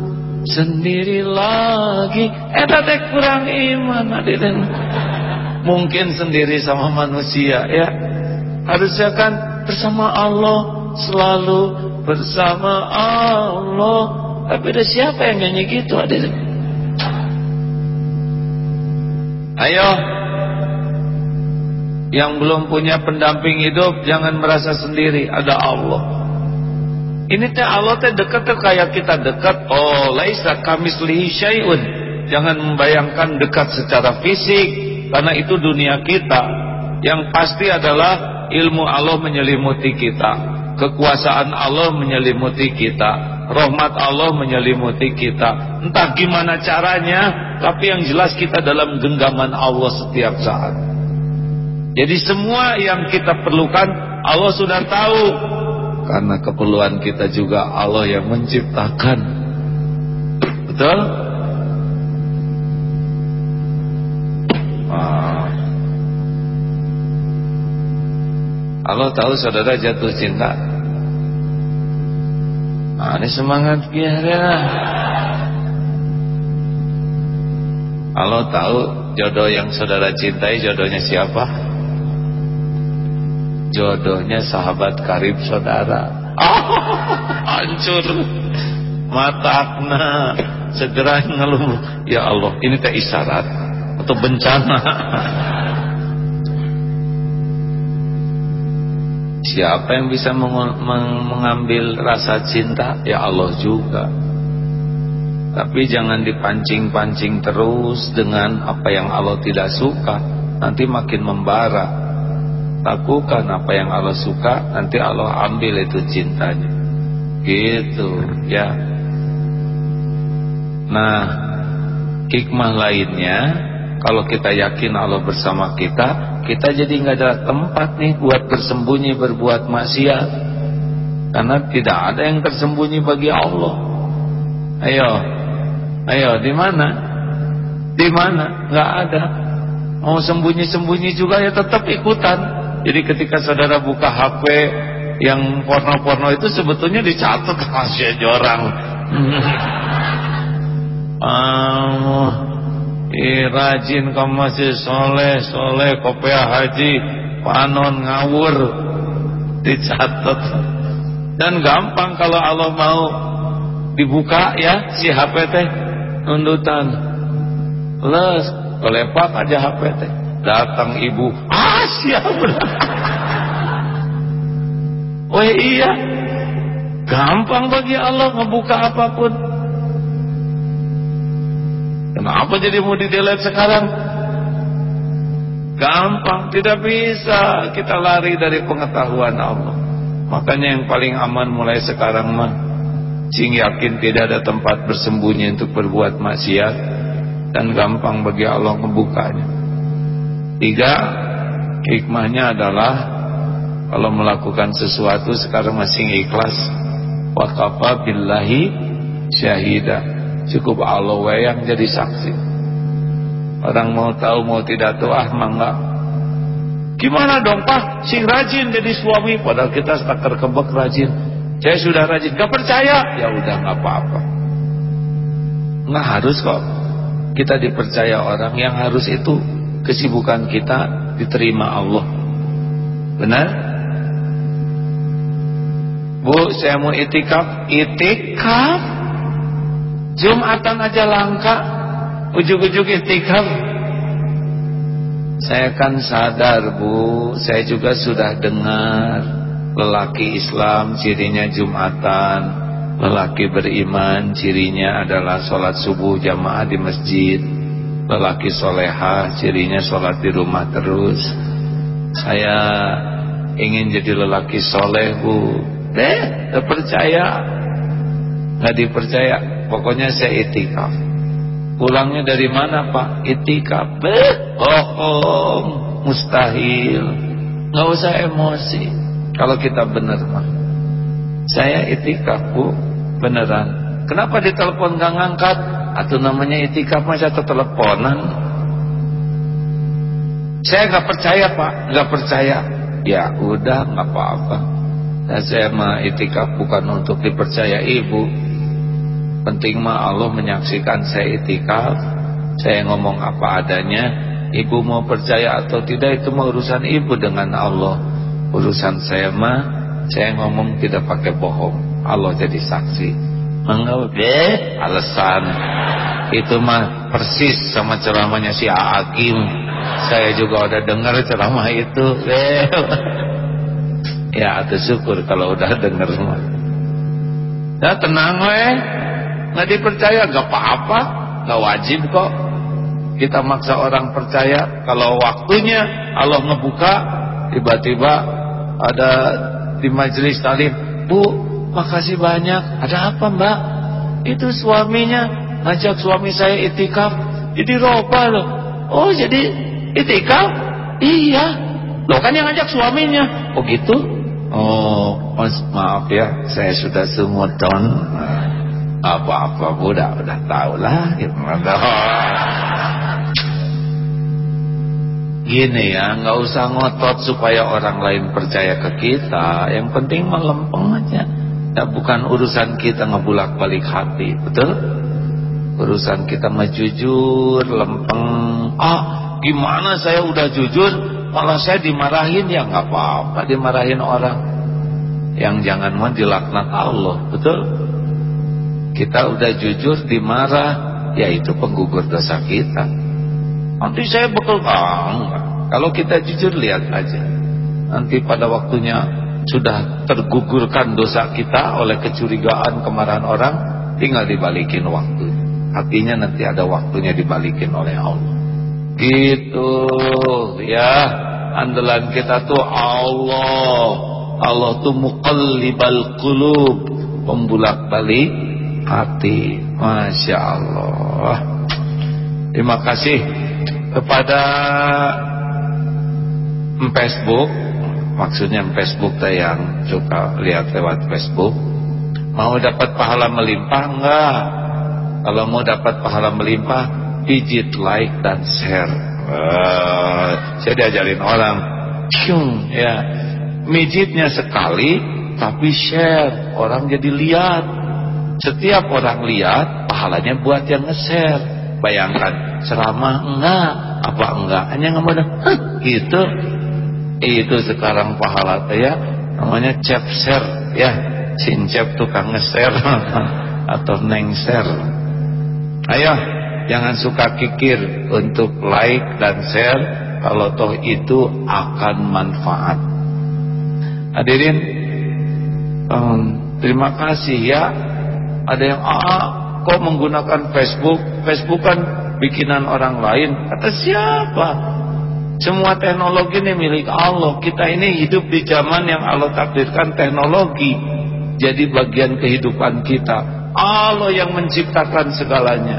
sendiri lagi eta teh kurang iman hadirin. Mungkin sendiri sama manusia ya Harusnya kan bersama Allah selalu bersama Allah. Tapi ada siapa yang nyanyi gitu? Ada. Ayo, yang belum punya pendamping hidup jangan merasa sendiri, ada Allah. Ini teh Allah teh dekat tuh kayak kita dekat. Oh, laisa kamislihi syai'un. Jangan membayangkan dekat secara fisik karena itu dunia kita. Yang pasti adalah ilmu Allah menyelimuti kita, kekuasaan Allah menyelimuti kita, rahmat Allah menyelimuti kita. Entah gimana caranya, tapi yang jelas kita dalam genggaman Allah setiap saat. Jadi semua yang kita perlukan Allah sudah tahu karena keperluan kita juga Allah yang menciptakan. Betul? Ah. Allah tahu saudara jatuh cinta. Nah, ini semangat biar ya. Allah tahu jodoh yang saudara cintai jodohnya siapa? Jodohnya sahabat karib saudara. Oh, <laughs> hancur matakna segera ngeluh. Ya Allah ini teh isyarat atau bencana? <laughs> Siapa yang bisa mengambil rasa cinta? Ya Allah juga. Tapi jangan dipancing-pancing terus dengan apa yang Allah tidak suka. Nanti makin membara lakukan apa yang Allah suka nanti Allah ambil itu cintanya. Gitu ya. Nah hikmah lainnya kalau kita yakin Allah bersama kita kita jadi nggak ada tempat nih buat bersembunyi berbuat maksiat. Karena tidak ada yang tersembunyi bagi Allah. Ayo ayo di mana? Di mana? Nggak ada. Mau sembunyi-sembunyi juga ya tetap ikutan jadi ketika saudara buka HP yang porno-porno itu sebetulnya dicatat rahasia orang. ah, <laughs> eh, rajin kamu masih soleh, soleh, kopiah haji, panon ngawur, dicatat. Dan gampang kalau Allah mau dibuka ya si HP teh nundutan. Les, kelepak aja HP teh datang ibu. Ah siapa? Oh iya. Gampang bagi Allah ngebuka apa pun. Kenapa jadi mau di delete sekarang? Gampang tidak bisa kita lari dari pengetahuan Allah. Makanya yang paling aman mulai sekarang mah sing yakin tidak ada tempat bersembunyi untuk berbuat maksiat dan gampang bagi Allah membukanya Tiga, hikmahnya adalah kalau melakukan sesuatu sekarang masih ikhlas. Waqafa billahi syahida. Cukup Allah yang jadi saksi. Orang mau tahu mau tidak tahu ah mangga. Gimana dong Pak? Sing rajin jadi suami padahal kita tak terkebak rajin. Saya sudah rajin, gak percaya. Ya udah nggak apa-apa. Nggak harus kok. Kita dipercaya orang yang harus itu kesibukan kita diterima Allah. Benar? Bu, saya mau itikaf. Itikaf? Jumatan aja langka. Ujuk-ujuk itikaf. Saya kan sadar, Bu. Saya juga sudah dengar. Lelaki Islam cirinya Jumatan. Lelaki beriman cirinya adalah sholat subuh jamaah di masjid lelaki soleha cirinya sholat di rumah terus. Saya ingin jadi lelaki soleh bu. Eh gak percaya. Gak dipercaya. Pokoknya saya itikaf. Pulangnya dari mana pak? Itikaf. Eh bohong. Mustahil. Gak usah emosi. Kalau kita benar mah saya itikaf bu. Beneran. Kenapa ditelepon gak ngangkat atau namanya itikaf masa atau teleponan? Saya nggak percaya pak. Nggak percaya. Ya udah nggak apa-apa. Dan saya mah itikaf bukan untuk dipercaya ibu. Penting mah Allah menyaksikan saya itikaf. Saya ngomong apa adanya. Ibu mau percaya atau tidak itu mah urusan ibu dengan Allah. Urusan saya mah saya ngomong tidak pakai bohong. Allah jadi saksi enggak eh alasan itu mah persis sama ceramahnya si Hakim saya juga udah dengar ceramah itu. Eh. Ya atau syukur kalau udah dengar semua. Ya tenang weh. Nggak dipercaya gak apa-apa. Gak wajib kok. Kita maksa orang percaya. Kalau waktunya Allah ngebuka tiba-tiba ada di majelis talim bu makasih banyak. Ada apa mbak? Itu suaminya. Ngajak suami saya itikaf. Jadi roba loh. Oh jadi itikaf? Iya. Loh kan yang ngajak suaminya. Oh gitu? Oh maaf ya. Saya sudah sumuton apa-apa udah udah tahu lah <laughs> gini ya nggak usah ngotot supaya orang lain percaya ke kita. Yang penting melempeng aja ya bukan urusan kita ngebulak balik hati betul? Urusan kita jujur lempeng. Ah gimana saya udah jujur? Malah saya dimarahin ya nggak apa-apa dimarahin orang. Yang jangan mau dilaknat Allah betul? Kita udah jujur dimarah ya itu penggugur dosa kita. Nanti saya bekal ah, kalau kita jujur lihat aja. Nanti pada waktunya sudah tergugurkan dosa kita oleh kecurigaan kemarahan orang tinggal dibalikin waktu. Hatinya nanti ada waktunya dibalikin oleh Allah. Gitu ya. Andalan kita tuh Allah. Allah tuh muqallibal qulub. Pembulak balik hati. Masya Allah. Terima kasih kepada Facebook maksudnya Facebook teh yang suka lihat lewat Facebook. Mau dapat pahala melimpah enggak? Kalau mau dapat pahala melimpah pijit like dan share. Uh, saya diajarin orang cium ya. Mijitnya sekali tapi share. Orang jadi lihat. Setiap orang lihat pahalanya buat yang nge-share. Bayangkan ceramah enggak, apa enggak, hanya ngomong gitu. Itu sekarang pahala ya namanya cep share ya. Sincep tukang nge-share <laughs> atau neng share. Ayo, jangan suka kikir untuk like dan share kalau toh itu akan manfaat. Hadirin, um, terima kasih ya ada yang ah kok menggunakan Facebook Facebook kan bikinan orang lain kata siapa semua teknologi ini milik Allah. Kita ini hidup di zaman yang Allah takdirkan teknologi jadi bagian kehidupan kita. Allah yang menciptakan segalanya.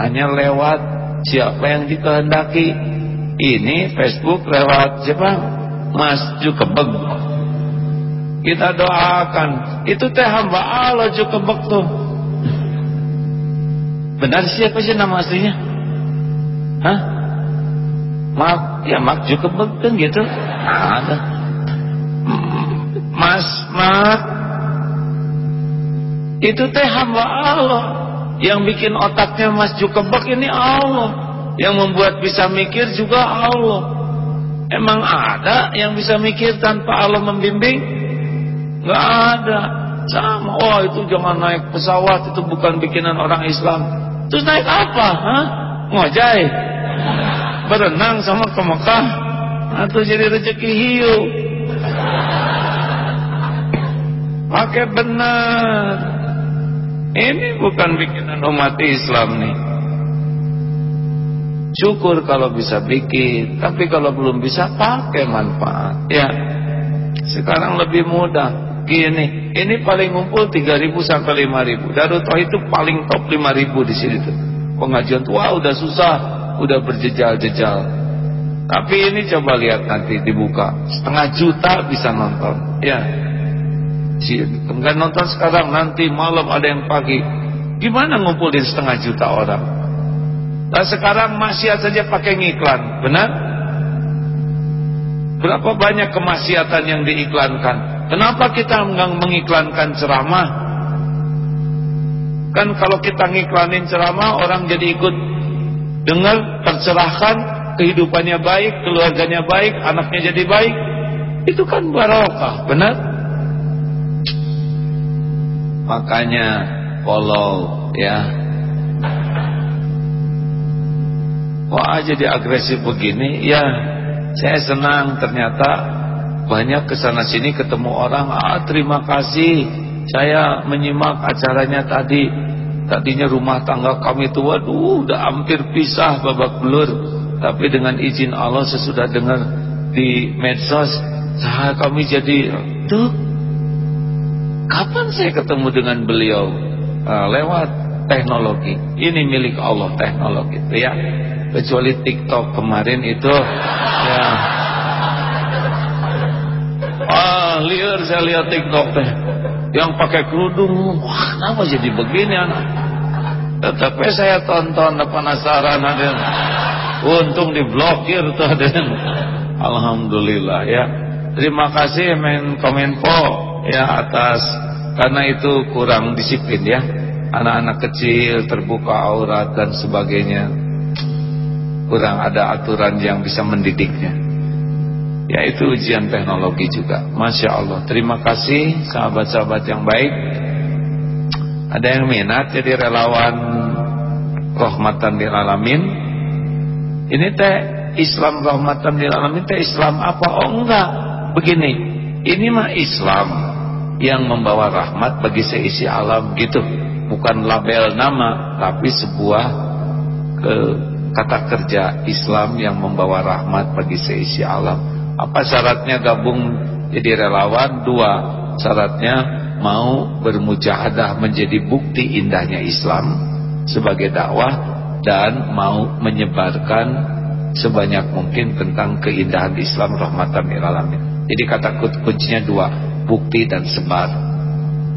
Hanya lewat siapa yang dikehendaki? Ini Facebook lewat siapa? Mas Jukebeg kita doakan. Itu teh hamba Allah juga tuh. Benar siapa sih nama aslinya? Hah? Mak ya mak juga kan gitu. Ada. Mas mak. Itu teh hamba Allah yang bikin otaknya mas Jukebek ini Allah. Yang membuat bisa mikir juga Allah. Emang ada yang bisa mikir tanpa Allah membimbing? Nggak ada. Sama. Wah itu jangan naik pesawat. Itu bukan bikinan orang Islam. Terus naik apa Hah? ngojai berenang sama ke Mekah atau jadi rezeki hiu. Pakai benar. Ini bukan bikinan umat Islam nih. Syukur kalau bisa bikin tapi kalau belum bisa pakai manfaat. Ya sekarang lebih mudah. Gini ini paling ngumpul 3000 sampai 5000 Darut itu paling top 5000 di sini tuh. Pengajian tuh wah udah susah udah berjejal-jejal. Tapi ini coba lihat nanti dibuka. Setengah juta bisa nonton. Ya. Enggak nonton sekarang nanti malam ada yang pagi. Gimana ngumpulin setengah juta orang? Dan sekarang masih saja pakai ngiklan benar? Berapa banyak kemaksiatan yang diiklankan? Kenapa kita mengiklankan ceramah? Kan kalau kita ngiklanin ceramah orang jadi ikut dengar, tercerahkan, kehidupannya baik, keluarganya baik, anaknya jadi baik. Itu kan barokah, benar? Makanya follow ya. Wah jadi agresif begini, ya saya senang ternyata banyak ke sana sini ketemu orang. Ah terima kasih, saya menyimak acaranya tadi. Tadinya rumah tangga kami itu waduh udah hampir pisah babak belur. Tapi dengan izin Allah sesudah dengar di medsos, saya kami jadi tuh kapan saya ketemu dengan beliau uh, lewat teknologi. Ini milik Allah teknologi itu ya. Kecuali TikTok kemarin itu ya. Ah, liar saya lihat TikTok teh yang pakai kerudung wah kenapa jadi begini anak tetapi saya tonton penasaran ada untung diblokir tuh ada Alhamdulillah ya. Terima kasih men komenpo ya atas karena itu kurang disiplin ya. Anak-anak kecil terbuka aurat dan sebagainya. Kurang ada aturan yang bisa mendidiknya. Yaitu ujian teknologi juga. Masya Allah. Terima kasih sahabat-sahabat yang baik ada yang minat jadi relawan rahmatan lil alamin? Ini teh Islam rahmatan lil alamin teh Islam apa? Oh enggak. Begini ini mah Islam yang membawa rahmat bagi seisi alam gitu. Bukan label nama tapi sebuah ke kata kerja Islam yang membawa rahmat bagi seisi alam. Apa syaratnya gabung jadi relawan? Dua. Syaratnya mau bermujahadah menjadi bukti indahnya Islam sebagai dakwah dan mau menyebarkan sebanyak mungkin tentang keindahan Islam rahmatan lil alamin. Jadi kata kuncinya dua, bukti dan sebar.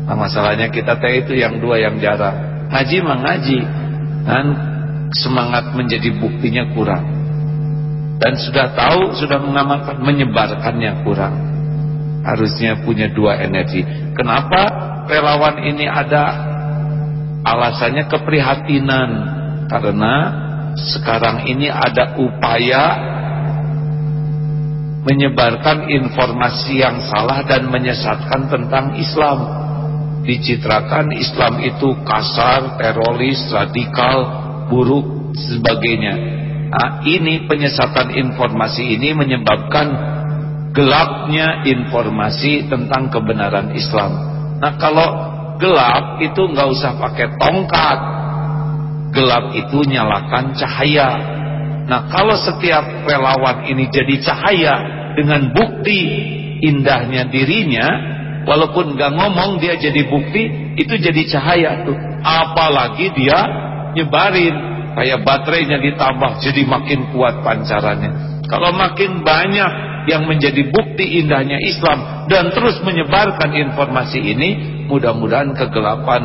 Nah, masalahnya kita teh itu yang dua yang jarang. Ngaji mah ngaji, kan semangat menjadi buktinya kurang dan sudah tahu sudah mengamalkan menyebarkannya kurang harusnya punya dua energi. Kenapa relawan ini ada alasannya keprihatinan? Karena sekarang ini ada upaya menyebarkan informasi yang salah dan menyesatkan tentang Islam. Dicitrakan Islam itu kasar, teroris, radikal, buruk, sebagainya. Nah, ini penyesatan informasi ini menyebabkan gelapnya informasi tentang kebenaran Islam. Nah, kalau gelap itu nggak usah pakai tongkat. Gelap itu nyalakan cahaya. Nah, kalau setiap relawan ini jadi cahaya dengan bukti indahnya dirinya, walaupun nggak ngomong dia jadi bukti, itu jadi cahaya tuh. Apalagi dia nyebarin kayak baterainya ditambah jadi makin kuat pancarannya kalau makin banyak yang menjadi bukti indahnya Islam dan terus menyebarkan informasi ini mudah-mudahan kegelapan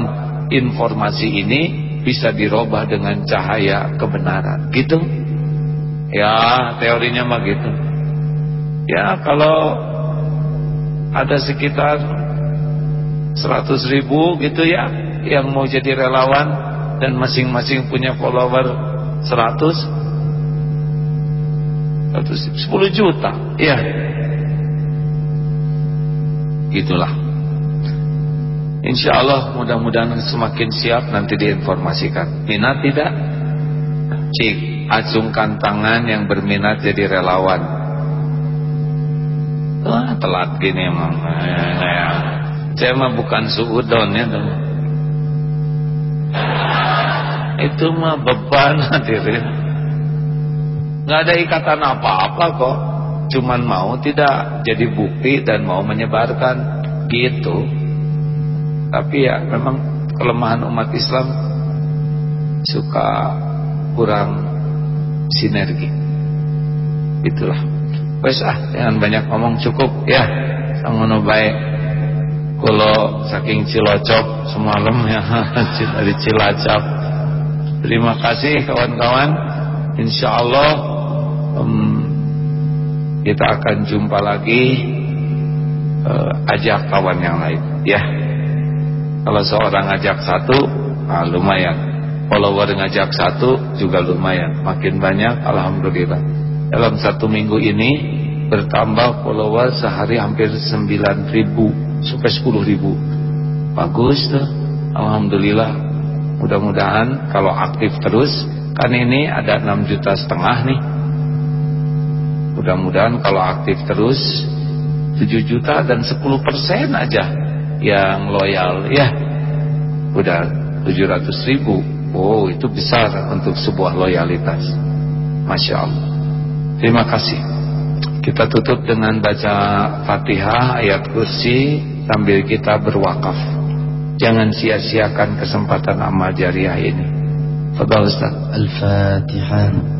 informasi ini bisa dirubah dengan cahaya kebenaran. Gitu? Ya teorinya mah gitu. Ya kalau ada sekitar 100 ribu gitu ya yang mau jadi relawan dan masing-masing punya follower 100 110 juta. Ya itulah. Insya Allah mudah-mudahan semakin siap nanti diinformasikan. Minat tidak? Cik acungkan tangan yang berminat jadi relawan. Wah telat gini emang. Eh, saya mah bukan suudon ya teman itu mah beban <laughs> hadirin nggak ada ikatan apa-apa kok. Cuman mau tidak jadi bukti dan mau menyebarkan. Gitu. Tapi ya memang kelemahan umat Islam suka kurang sinergi. Itulah. Wes ah jangan banyak ngomong cukup ya. Sangono baik kalau saking cilocok semalam ya <laughs> dari cilacap. Terima kasih kawan-kawan. Insya Allah kita akan jumpa lagi uh, ajak kawan yang lain. Ya, kalau seorang ajak satu, nah lumayan. Follower ngajak satu juga lumayan. Makin banyak, alhamdulillah. Dalam satu minggu ini bertambah follower sehari hampir 9 ribu sampai 10 ribu bagus tuh Alhamdulillah mudah-mudahan kalau aktif terus kan ini ada 6 juta setengah nih mudah-mudahan kalau aktif terus 7 juta dan 10 persen aja yang loyal ya udah 700 ribu oh itu besar untuk sebuah loyalitas Masya Allah terima kasih kita tutup dengan baca Fatihah ayat kursi sambil kita berwakaf. Jangan sia-siakan kesempatan amal jariah ini. Fadal Ustaz. Al-Fatihah.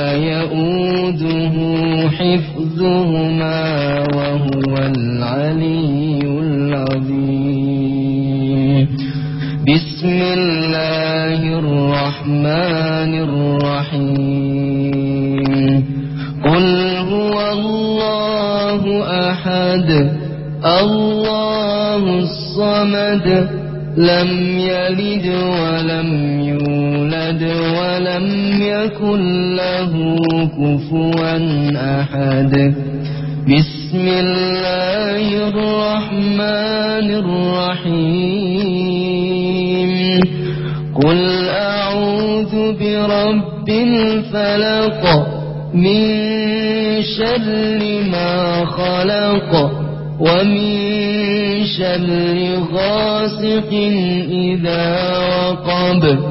يؤوده حفظهما وهو العلي العظيم. بسم الله الرحمن الرحيم. قل هو الله أحد الله الصمد لم يلد ولم يولد. ولم يكن له كفوا أحد. بسم الله الرحمن الرحيم. قل أعوذ برب الفلق من شر ما خلق ومن شر غاسق إذا وقب.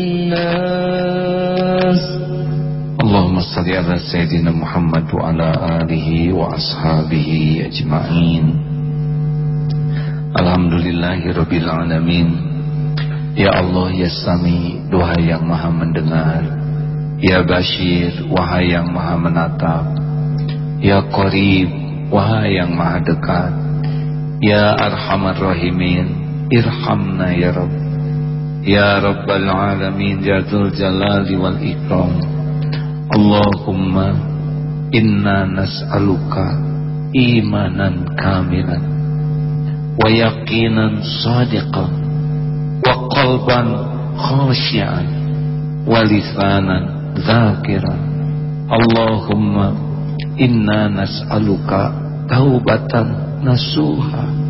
اللهم صل على سيدنا محمد وعلى آله وأصحابه أجمعين الحمد لله رب العالمين Ya Allah ya Sami doa yang maha mendengar Ya Bashir wahai yang maha menatap Ya Qarib wahai yang maha dekat Ya Arhamar Rahimin irhamna ya Rabb Ya Rabbal Alamin Jadul Jalali wal Ikram. Allahumma inna nas'aluka imanan kamilan wa yaqinan sadiqan wa qalban khashian wa lisanan zakiran Allahumma inna nas'aluka taubatan nasuha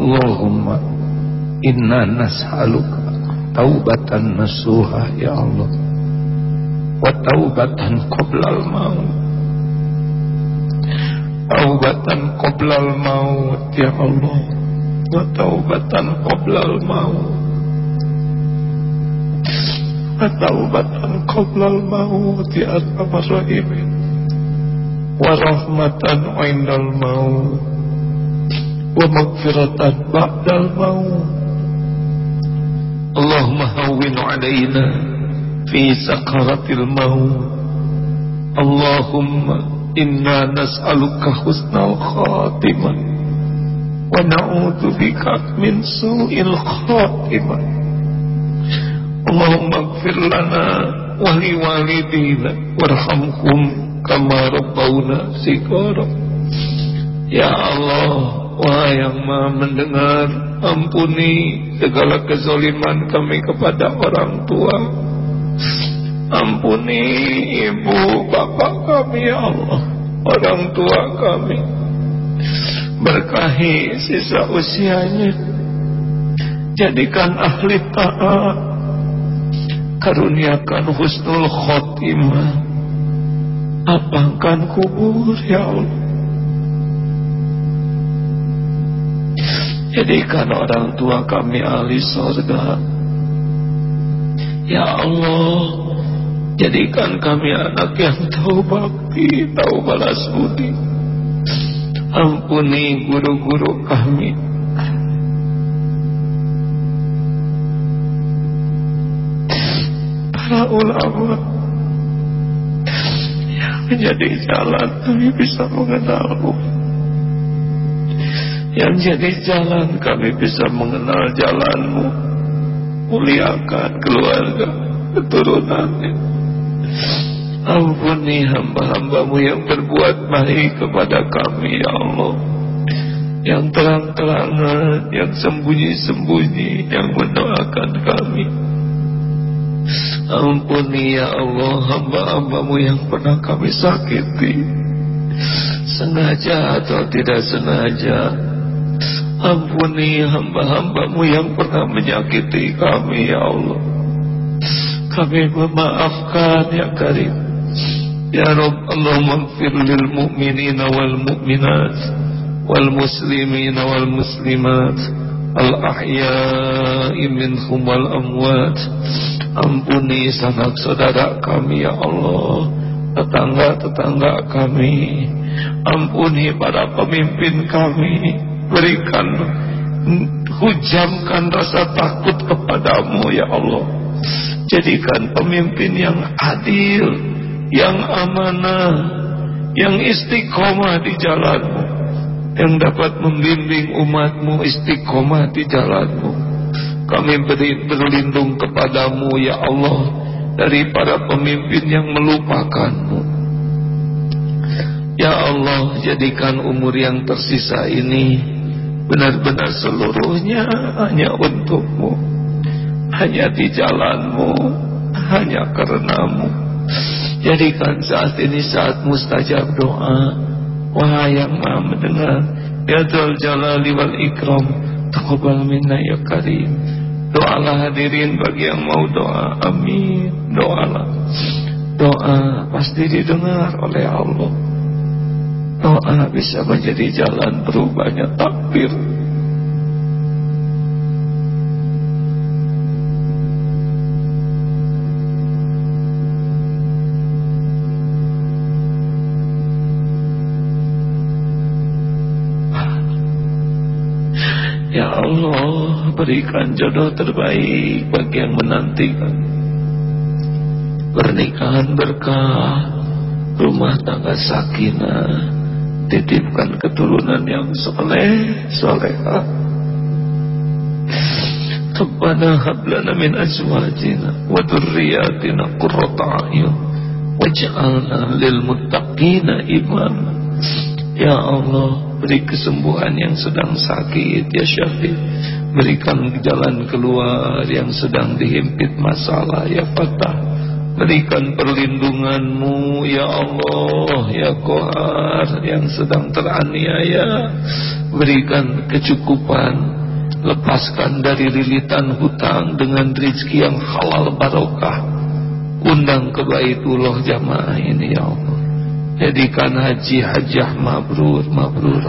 Allahumma inna nas'aluka taubatan nasuha ya Allah. Wa taubatan qoblal maut. Taubatan qoblal maut ya Allah. Wa taubatan qoblal maut. Wa taubatan qoblal maut ya arhamar wa rahmatan indal maut wa magfiratan ba'dal maut Allahumma hawwin alaina fi sakaratil maut Allahumma inna nas'aluka husnal khatimah wa na'udzu bika min su'il khatimah Allahumma ighfir lana wa li walidina warhamhum kama Wahai yang maha mendengar Ampuni segala kezoliman kami kepada orang tua. Ampuni ibu bapak kami ya Allah Orang tua kami. Berkahi sisa usianya. Jadikan ahli taat. Karuniakan husnul khotimah. Apangkan kubur ya Allah Jadikan orang tua kami ahli surga Ya Allah Jadikan kami anak yang tahu bakti Tahu balas budi. Ampuni guru-guru kami. Para ulama Yang menjadi jalan kami bisa mengenalmu yang jadi jalan kami bisa mengenal jalanmu. Muliakan keluarga keturunannya. Ampuni hamba-hambamu yang berbuat baik kepada kami ya Allah. Yang terang-terangan yang sembunyi-sembunyi yang mendoakan kami. Ampuni ya Allah hamba-hambamu yang pernah kami sakiti. Sengaja atau tidak sengaja Ampuni hamba-hambamu yang pernah menyakiti kami ya Allah. Kami memaafkan ya Karim. Ya Rabb Allah maghfir lil mu'minina wal mu'minat Wal muslimina wal muslimat Al ahya'i minhum wal amwat. Ampuni sanak saudara kami ya Allah. Tetangga-tetangga kami. Ampuni para pemimpin kami berikan hujamkan rasa takut kepadamu ya Allah. Jadikan pemimpin yang adil yang amanah yang istiqomah di jalanmu yang dapat membimbing umatmu istiqomah di jalanmu. Kami beri berlindung kepadamu ya Allah dari para pemimpin yang melupakanmu. Ya Allah jadikan umur yang tersisa ini benar-benar seluruhnya hanya untukmu hanya di jalanmu hanya karenamu. Jadikan saat ini saat mustajab doa. Wahai yang maha mendengar ya Dzal Jalali wal Ikram taqabbal minna ya Karim. Doalah hadirin bagi yang mau doa. Amin. Doalah. Doa pasti didengar oleh Allah Doa bisa menjadi jalan berubahnya takbir. Ya Allah berikan jodoh terbaik bagi yang menantikan. Pernikahan berkah Rumah tangga sakinah Titipkan keturunan yang soleh Solehah Rabbana hablana min azwajina Wa durriyatina qurrata ayun Waj'alna lil muttaqina imam Ya Allah Beri kesembuhan yang sedang sakit Ya Syafiq. Berikan jalan keluar yang sedang dihimpit masalah Ya Fatah Berikan perlindunganmu Ya Allah Ya Kohar Yang sedang teraniaya Berikan kecukupan Lepaskan dari lilitan hutang Dengan rizki yang halal barokah Undang ke Baitullah jamaah ini Ya Allah Jadikan haji hajah mabrur mabrur.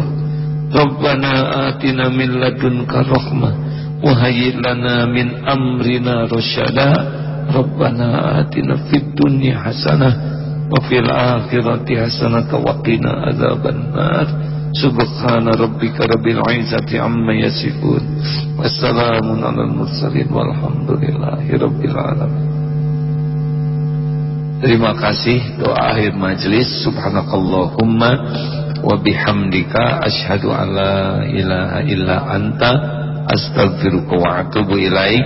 Rabbana atina min ladunka rahmah wa hayyi lana min amrina rasyada. Rabbana atina fid dunya hasanah wa fil akhirati hasanah wa qina adzabannar. Subhana rabbika rabbil izzati amma yasifun. Wassalamun alal mursalin walhamdulillahi rabbil alamin. Terima kasih doa akhir majlis subhanakallahumma wa bihamdika asyhadu an la ilaha illa anta astaghfiruka wa atubu ilaik.